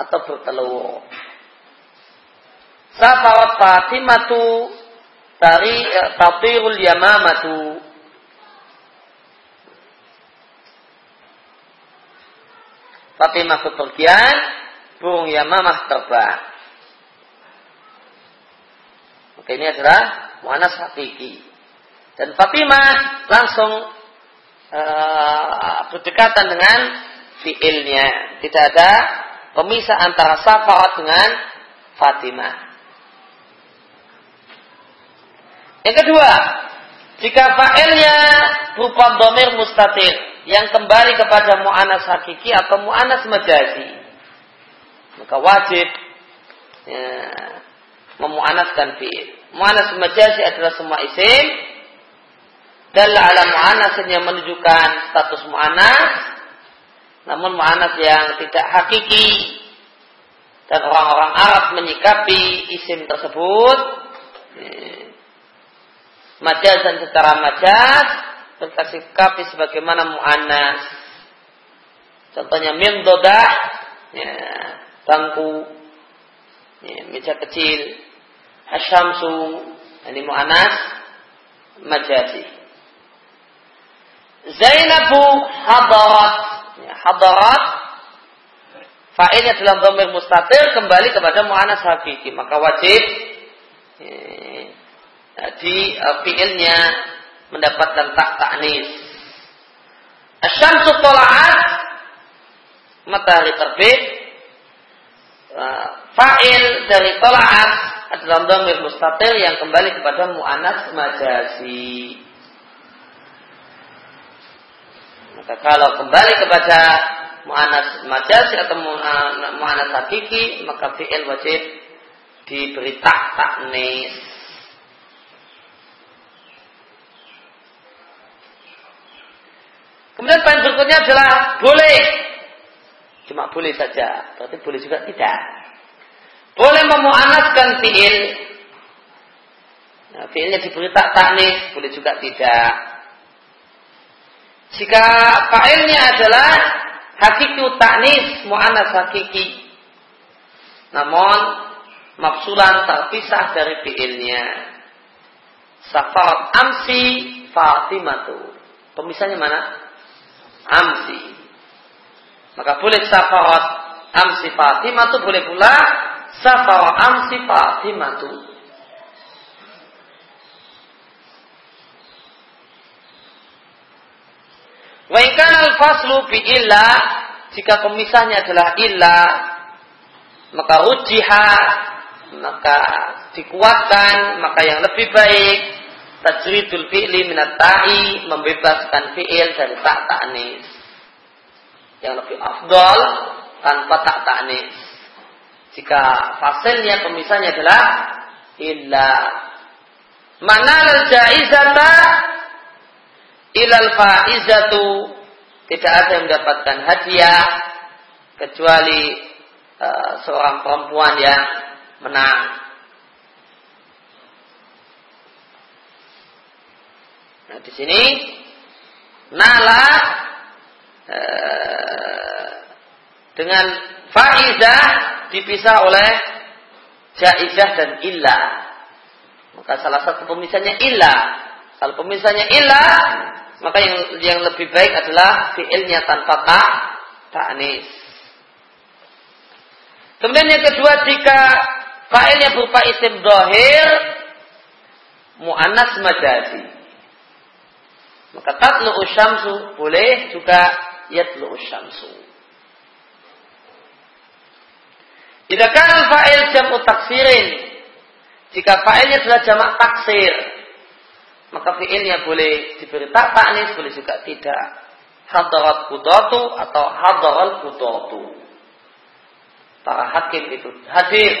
atau bertelur. Safawat Fatimatu tari eh, tatirul yamamatu Fatimah bepergian, burung Yamamah terbang. Maka ini adalah mu'anas hakiki. Dan Fatimah langsung uh, berdekatan dengan fiilnya. Tidak ada pemisah antara Safarat dengan Fatimah. Yang kedua, jika fa'ilnya berupa domir mustatir yang kembali kepada mu'anas hakiki atau mu'anas majazi, maka wajib ya, memu'anaskan fi'il. Mu'anas majazi adalah semua isim. Dan ala mu'anas yang menunjukkan status mu'anas. Namun mu'anas yang tidak hakiki. Dan orang-orang Arab menyikapi isim tersebut. Ya, dan secara majaz kapi sebagaimana mu'annas. Contohnya mimdoda, ya, bangku, ya, meja kecil, hasyamsu, ini mu'annas, majazi. Zainabu hadarat, ya, hadarat, fa'ilnya dalam domir mustatir kembali kepada mu'annas hakiki. Maka wajib ya, di uh, fiilnya mendapatkan tak taknis. Asyamsu tola'at matahari terbit uh, fa'il dari tola'at adalah dhamir mustatil yang kembali kepada mu'anas majazi. Maka kalau kembali kepada mu'anas majazi atau mu'anas hakiki, maka fi'il wajib diberi tak taknis. Kemudian poin berikutnya adalah boleh. Cuma boleh saja, berarti boleh juga tidak. Boleh memuanaskan fiil. Nah, fiilnya diberi tak taknis, boleh juga tidak. Jika failnya adalah hakiki taknis, mu'anas hakiki. Namun, maksulan terpisah dari fiilnya. Safarat amsi Fatimatu. Pemisahnya mana? Amsi. Maka boleh safarat amsi Fatimah itu boleh pula safarat amsi Fatimah itu. Wa al-faslu bi illa jika pemisahnya adalah illa maka ujiha maka dikuatkan maka yang lebih baik tajridul fi'li minat ta'i membebaskan fi'il dari tak ta'nis. Yang lebih afdol tanpa tak ta'nis. Jika fasilnya pemisahnya adalah illa mana al-jaizata ilal faizatu tidak ada yang mendapatkan hadiah kecuali uh, seorang perempuan yang menang Nah, di sini nala e, dengan faizah dipisah oleh jaizah dan illah. Maka salah satu pemisahnya illah. Kalau pemisahnya illah, maka yang yang lebih baik adalah fiilnya tanpa tak taknis. Kemudian yang kedua jika failnya berupa isim dohir mu'annas majazi. Maka tatlu usyamsu boleh juga yatlu usyamsu. Jika kan fa'il jamu taksirin, jika fa'ilnya adalah jamak taksir, maka fi'ilnya boleh diberi tak taknis, boleh juga tidak. Hadarat kudatu atau hadaral kudatu. Para hakim itu hadir.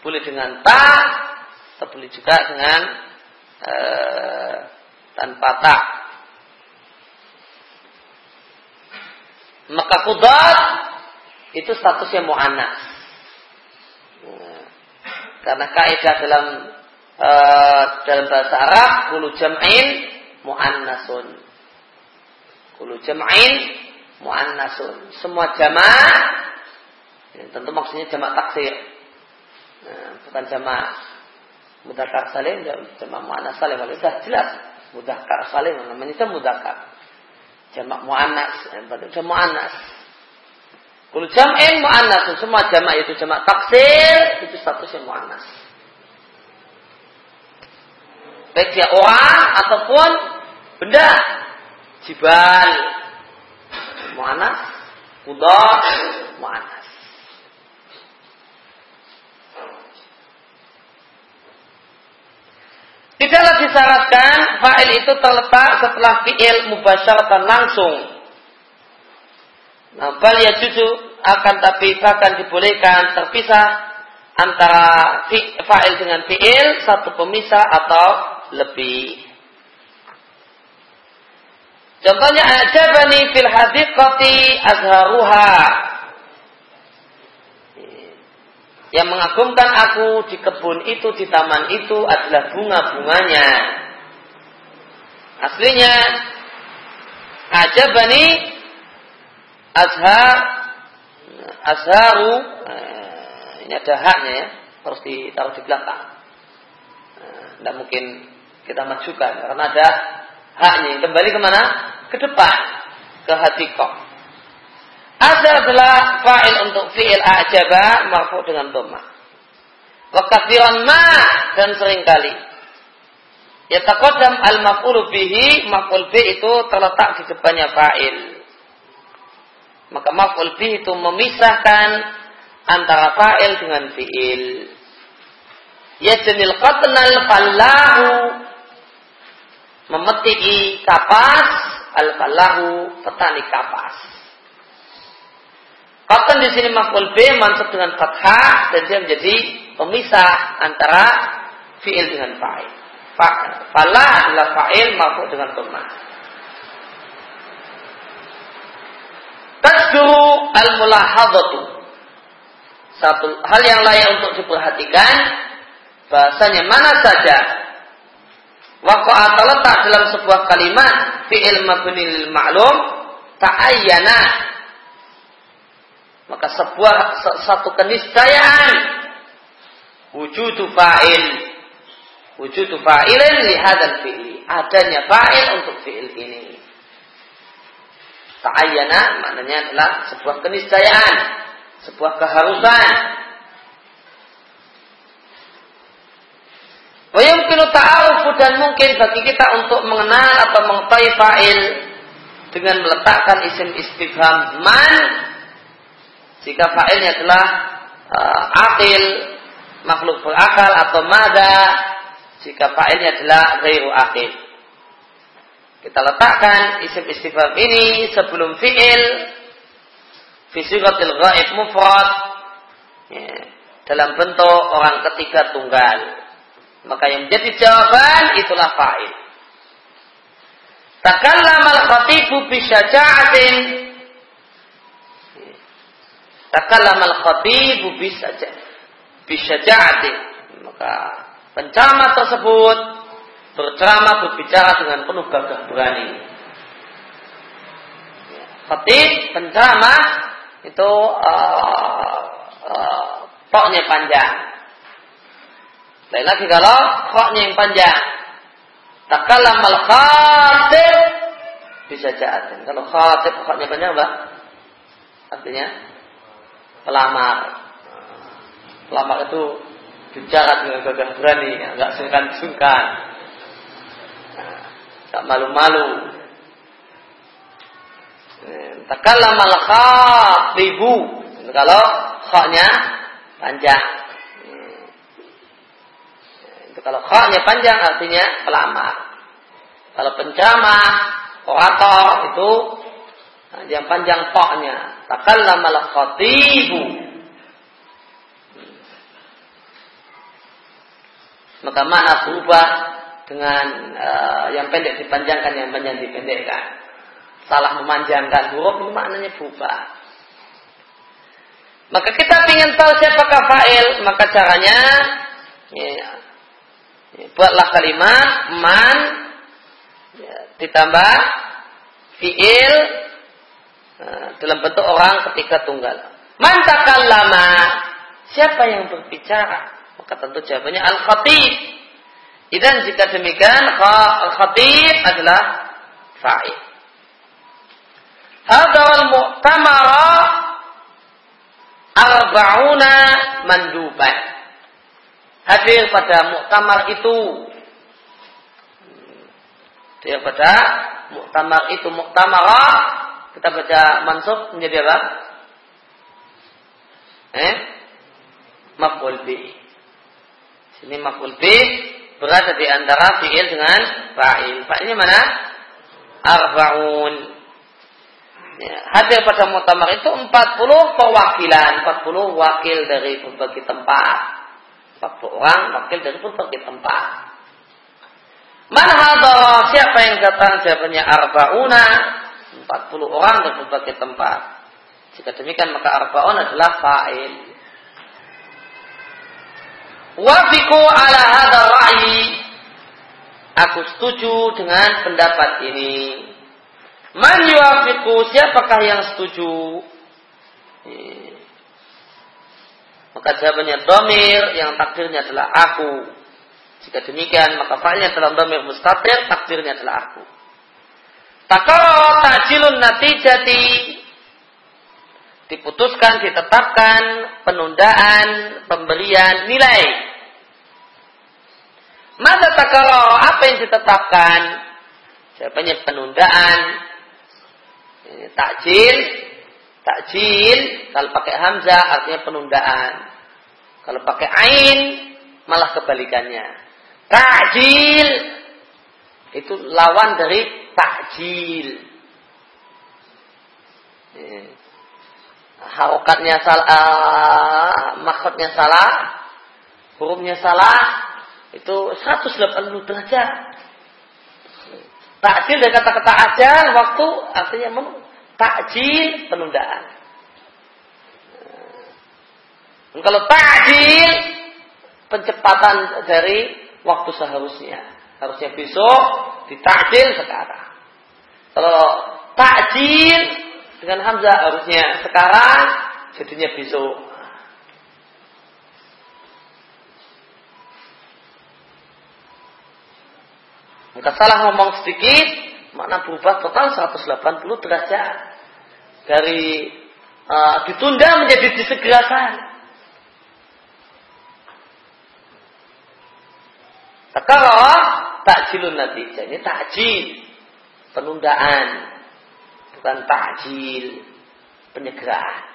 Boleh dengan tak, atau boleh juga dengan uh, tanpa tak. Maka kudat itu statusnya mu'annas. Karena kaidah dalam uh, dalam bahasa Arab kulu jam'in mu'annasun. Kulu jam'in mu'annasun. Semua jamaah ya, tentu maksudnya jamaah taksir. Nah, bukan jamaah mudakar salim, jamaah mu'annas salim. Sudah jelas mudakar salim namanya itu mudakar jamak muannas itu muannas kalau jam'in muannas semua jamak itu jamak taksir itu statusnya muannas Baik dia orang ataupun benda. Jibal. Mu'anas. Kudah. Mu'anas. Tidaklah disyaratkan fa'il itu terletak setelah fi'il mubasyaratan langsung. Nah, bal ya jujur akan tapi bahkan dibolehkan terpisah antara fa'il dengan fi'il satu pemisah atau lebih. Contohnya ajabani fil hadiqati azharuha Yang mengagumkan aku di kebun itu, di taman itu adalah bunga-bunganya. Aslinya, bani azhar, azharu, eh, ini ada haknya ya, harus ditaruh di belakang. Tidak eh, mungkin kita majukan, karena ada haknya. Kembali ke mana? Ke depan, ke hati kok. Ada adalah fa'il untuk fi'il a'jaba marfu dengan dhamma. Wa kathiran ma dan sering kali yataqaddam al-maf'ulu bihi maf'ul bi itu terletak di depannya fa'il. Maka maf'ul bi itu memisahkan antara fa'il dengan fi'il. Yajnil qatnal fallahu memetiki kapas al-fallahu petani kapas. Qatan di sini maf'ul B mansub dengan fathah dan dia menjadi pemisah antara fi'il dengan fa'il. Fala adalah fa'il maf'ul dengan dhammah. Tasduru al-mulahadatu. Satu hal yang layak untuk diperhatikan bahasanya mana saja waqa'a terletak dalam sebuah kalimat fi'il mabnil ma'lum ta'ayyana maka sebuah satu keniscayaan. Wujud fa'il. Wujud fa'ilin li hadzal fi'li. Adanya fa'il untuk fi'il ini. Ta'ayyana maknanya adalah sebuah keniscayaan. Sebuah keharusan. Wa yumkinu ta'arufu dan mungkin bagi kita untuk mengenal atau mengetahui fa'il dengan meletakkan isim istifham man jika fa'ilnya adalah uh, akil, makhluk berakal atau mada, jika fa'ilnya adalah ghairu akil. Kita letakkan isim istifham ini sebelum fi'il fi ghaib mufrad ya, dalam bentuk orang ketiga tunggal. Maka yang menjadi jawaban itulah fa'il. Takallama al-khatibu bi syaja'atin Takalam al-khatibu bisaja. Bisyaja'ati. Maka penceramah tersebut berceramah berbicara dengan penuh gagah berani. Khatib penceramah itu uh, uh, panjang. Lain lagi kalau poknya yang panjang. Takalam al-khatib bisa jahatin. Kalau khatib poknya panjang apa? Artinya pelamar. Pelamar itu bicara dengan gagah berani, nggak sungkan-sungkan, nggak malu-malu. Takalam al khatibu kalau khaknya panjang. Itu kalau khaknya panjang artinya pelamar. Kalau penceramah, orator itu yang panjang poknya takallama al-khatibu maka makna berubah dengan uh, yang pendek dipanjangkan yang panjang dipendekkan. Salah memanjangkan huruf maknanya berubah. Maka kita ingin tahu siapakah fa'il maka caranya ya, ya, buatlah kalimat man ya, ditambah fi'il dalam bentuk orang ketika tunggal. Mantakan lama. Siapa yang berbicara? Maka tentu jawabannya al-khatib. Dan jika demikian, al-khatib adalah fa'il. Hadal mu'tamara arba'una manduban. Hadir pada muktamar itu Daripada muktamar itu muktamarah, kita baca mansub menjadi apa? Eh? Maf'ul bi. Sini maf'ul bi berada di antara fi'il dengan fa'il. Fa'ilnya mana? Arba'un. Ya, hadir pada muktamar itu 40 perwakilan, 40 wakil dari berbagai tempat. 40 orang wakil dari berbagai tempat. Mana hadara? Siapa yang datang? Jawabannya arba'una. 40 orang dari berbagai tempat. Jika demikian maka arba'un adalah fa'il. Wafiku ala hadha ra'yi. Aku setuju dengan pendapat ini. Man yuafiku, siapakah yang setuju? Maka jawabannya domir yang takdirnya adalah aku. Jika demikian maka fa'ilnya adalah domir mustatir, takdirnya adalah aku. Takara tajilun natijati diputuskan, ditetapkan penundaan pemberian nilai. Masa takara apa yang ditetapkan? Jawabannya penundaan takjil, takjil kalau pakai hamzah artinya penundaan. Kalau pakai ain malah kebalikannya. Takjil itu lawan dari takjil. Harokatnya salah, maksudnya salah, hurufnya salah, itu 180 derajat. Takjil dari kata-kata ajal, waktu artinya takjil penundaan. Dan kalau takjil pencepatan dari waktu seharusnya. Harusnya besok ditakjil sekarang. Kalau takjil dengan hamzah harusnya sekarang jadinya besok. Maka salah ngomong sedikit, makna berubah total 180 derajat. Dari uh, ditunda menjadi disegerakan. Takarah takjilun natijah. Ini takjil. Penundaan. Bukan takjil. Penyegeraan.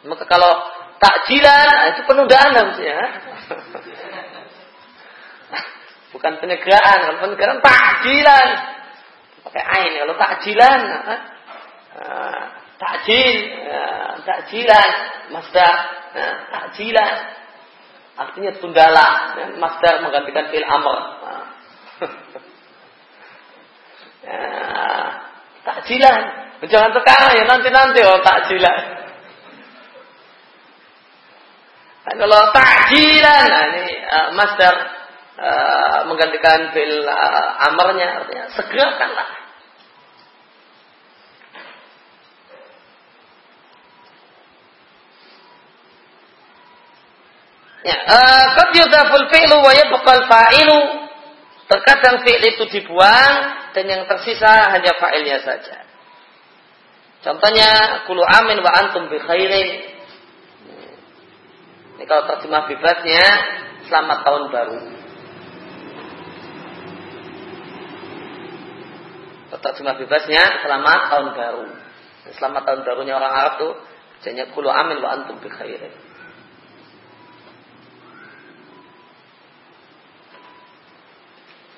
Maka kalau takjilan nah, itu penundaan harusnya. Bukan penyegeraan. Kalau penyegeraan takjilan. Pakai ain. Kalau takjilan. Takjil. Uh, takjilan. Masdar. Uh, takjilan. Artinya tundalah. Uh, masdar menggantikan fil uh, takjilan. Jangan sekarang ya nanti-nanti oh takjilan. Nah, kalau takjilan, nah ini uh, masdar uh, menggantikan fil uh, amarnya artinya segerakanlah. Ya, qad yudaful fi'lu wa yabqal fa'ilu. Terkadang fi'il itu dibuang dan yang tersisa hanya fa'ilnya saja. Contohnya kulu amin wa antum bi khairin ini kalau terjemah bebasnya selamat tahun baru. Terjemah bebasnya selamat tahun baru. Selamat tahun barunya orang Arab tuh jadinya kulu amin wa antum bi khairin.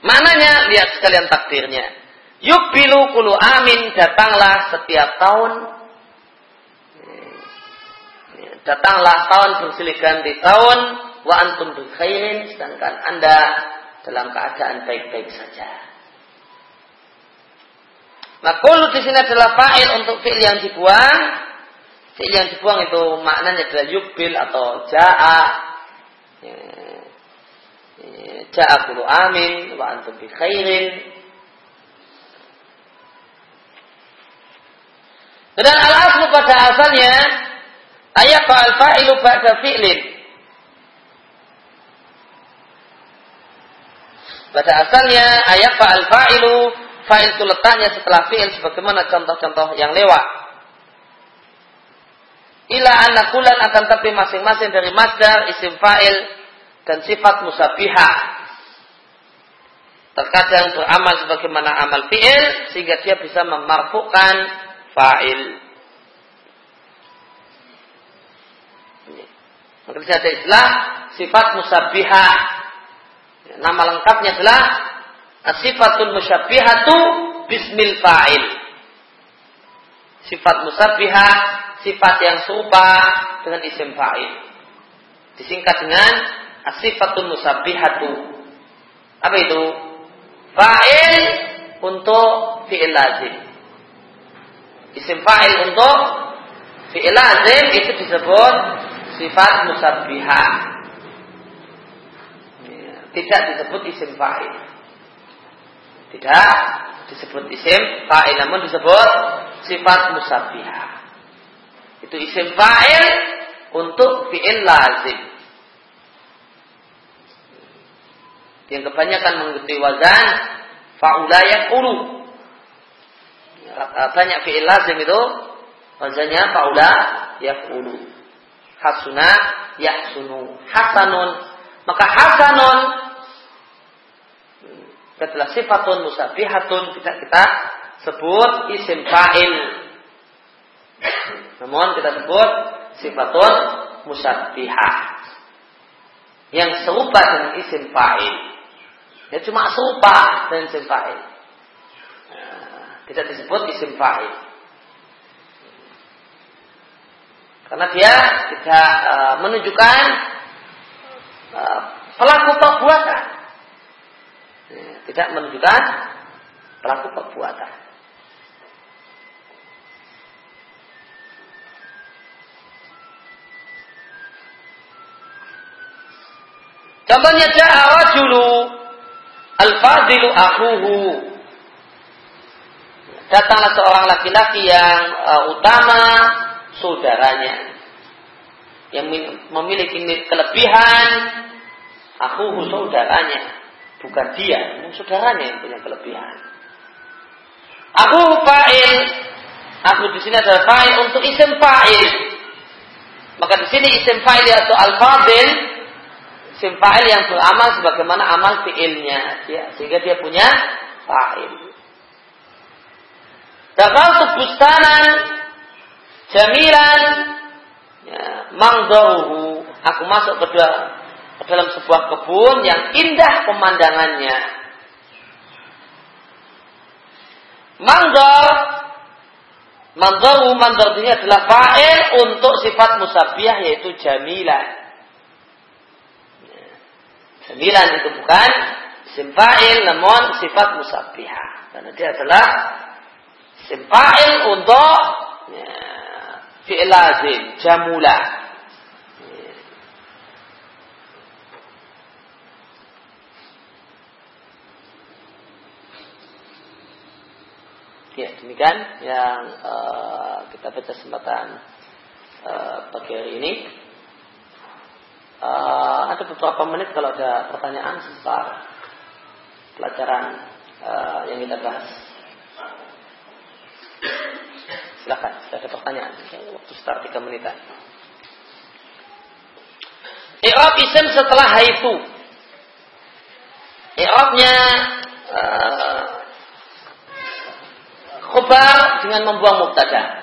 Mananya lihat sekalian takdirnya. Yuk bilu kulu amin datanglah setiap tahun datanglah tahun bersilih ganti tahun wa antum bi khairin sedangkan Anda dalam keadaan baik-baik saja. Nah, di sini adalah fa'il untuk fi'il yang dibuang. Fi'il yang dibuang itu maknanya adalah yukbil atau ja'a. Ya, ja'a amin wa antum bi khairin. Dan al-aslu pada asalnya Ayat fa'al fa'ilu ba'da fi'lin. Pada asalnya ayat fa'al fa'ilu fa'il itu letaknya setelah fi'il sebagaimana contoh-contoh yang lewat. ila anakulan akan tapi masing-masing dari masdar isim fa'il dan sifat musabihah terkadang beramal sebagaimana amal fi'il sehingga dia bisa memarfukan fa'il. Maka ada istilah sifat musabihah. Nama lengkapnya adalah sifatul musyabihatu bismil fa'il. Sifat musabihah, sifat yang serupa dengan isim fa'il. Disingkat dengan sifatul musabihatu. Apa itu? Fa'il untuk fi'il lazim. Isim fa'il untuk fi'il lazim itu disebut sifat musabbihah. Tidak disebut isim fa'il. Tidak disebut isim fa'il namun disebut sifat musabbihah. Itu isim fa'il untuk fi'il lazim. Yang kebanyakan mengikuti wazan faula ulu banyak fi'il lazim itu? Wazannya faula ulu hasuna yahsunu. Hasanun. Maka hasanun adalah sifatun musabihatun kita kita sebut isim fa'il. Namun kita sebut sifatun musabihah yang serupa dengan isim fa'il Ya cuma serupa dengan isim fa'il. Nah, tidak disebut isim fa'il. Karena dia tidak uh, menunjukkan uh, pelaku perbuatan. Ya, tidak menunjukkan pelaku perbuatan. Contohnya ja'a rajulu Al-fadilu akuhu. Datanglah seorang laki-laki yang uh, utama saudaranya. Yang memiliki kelebihan akuhu saudaranya. Bukan dia, saudaranya yang punya kelebihan. Aku fa'il. Aku di sini adalah fa'il untuk isim fa'il. Maka di sini isim fa'il yaitu al-fadil isim fa'il yang beramal sebagaimana amal fi'ilnya ya, sehingga dia punya fa'il. Dakal bustanan jamilan ya, mangdaruhu aku masuk ke dalam, ke dalam sebuah kebun yang indah pemandangannya. Mangdar Mandaru, mandar ini adalah fa'il untuk sifat musabiah yaitu jamilan. Sembilan itu bukan simpail namun sifat musabihah. Karena dia adalah simpail untuk ya, fi'il lazim, jamula. Ya, demikian yang uh, kita baca kesempatan uh, pagi hari ini. Ada beberapa menit kalau ada pertanyaan seputar pelajaran uh, yang kita bahas. Silakan, ada pertanyaan. Waktu start 3 menitan. I'rab isim setelah haitu. I'rabnya uh, khobar dengan membuang mubtada.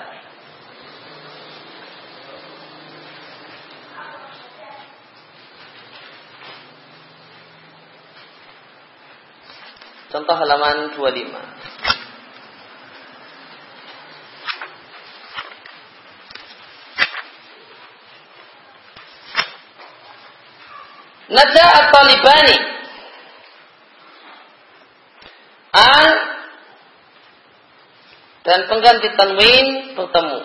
Contoh halaman 25. Naja at-talibani An dan pengganti tanwin bertemu.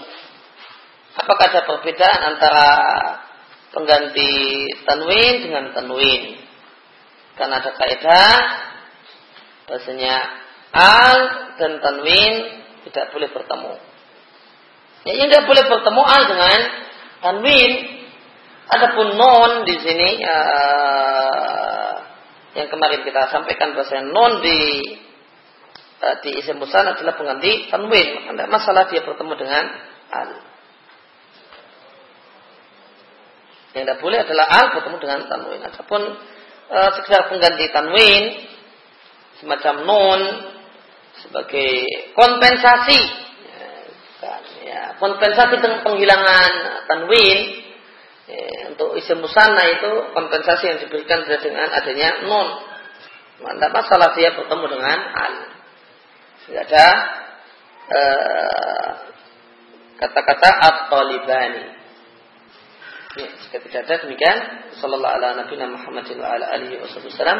Apakah ada perbedaan antara pengganti tanwin dengan tanwin? Karena ada kaidah Bahasanya al dan tanwin tidak boleh bertemu. Ya, yang tidak boleh bertemu al dengan tanwin. Adapun non di sini uh, yang kemarin kita sampaikan bahasanya non di uh, di isim adalah pengganti tanwin. Tidak masalah dia bertemu dengan al. Yang tidak boleh adalah al bertemu dengan tanwin. Ataupun e, sekedar pengganti tanwin semacam non sebagai kompensasi. Ya, kan, ya, kompensasi dengan penghilangan tanwin. Ya, untuk isim musanna itu kompensasi yang diberikan dengan adanya non tidak masalah dia bertemu dengan al tidak ada kata-kata uh, at-talibani. Ya, jika tidak ada demikian, sallallahu ala nabiyina Muhammadin wa ala wasallam.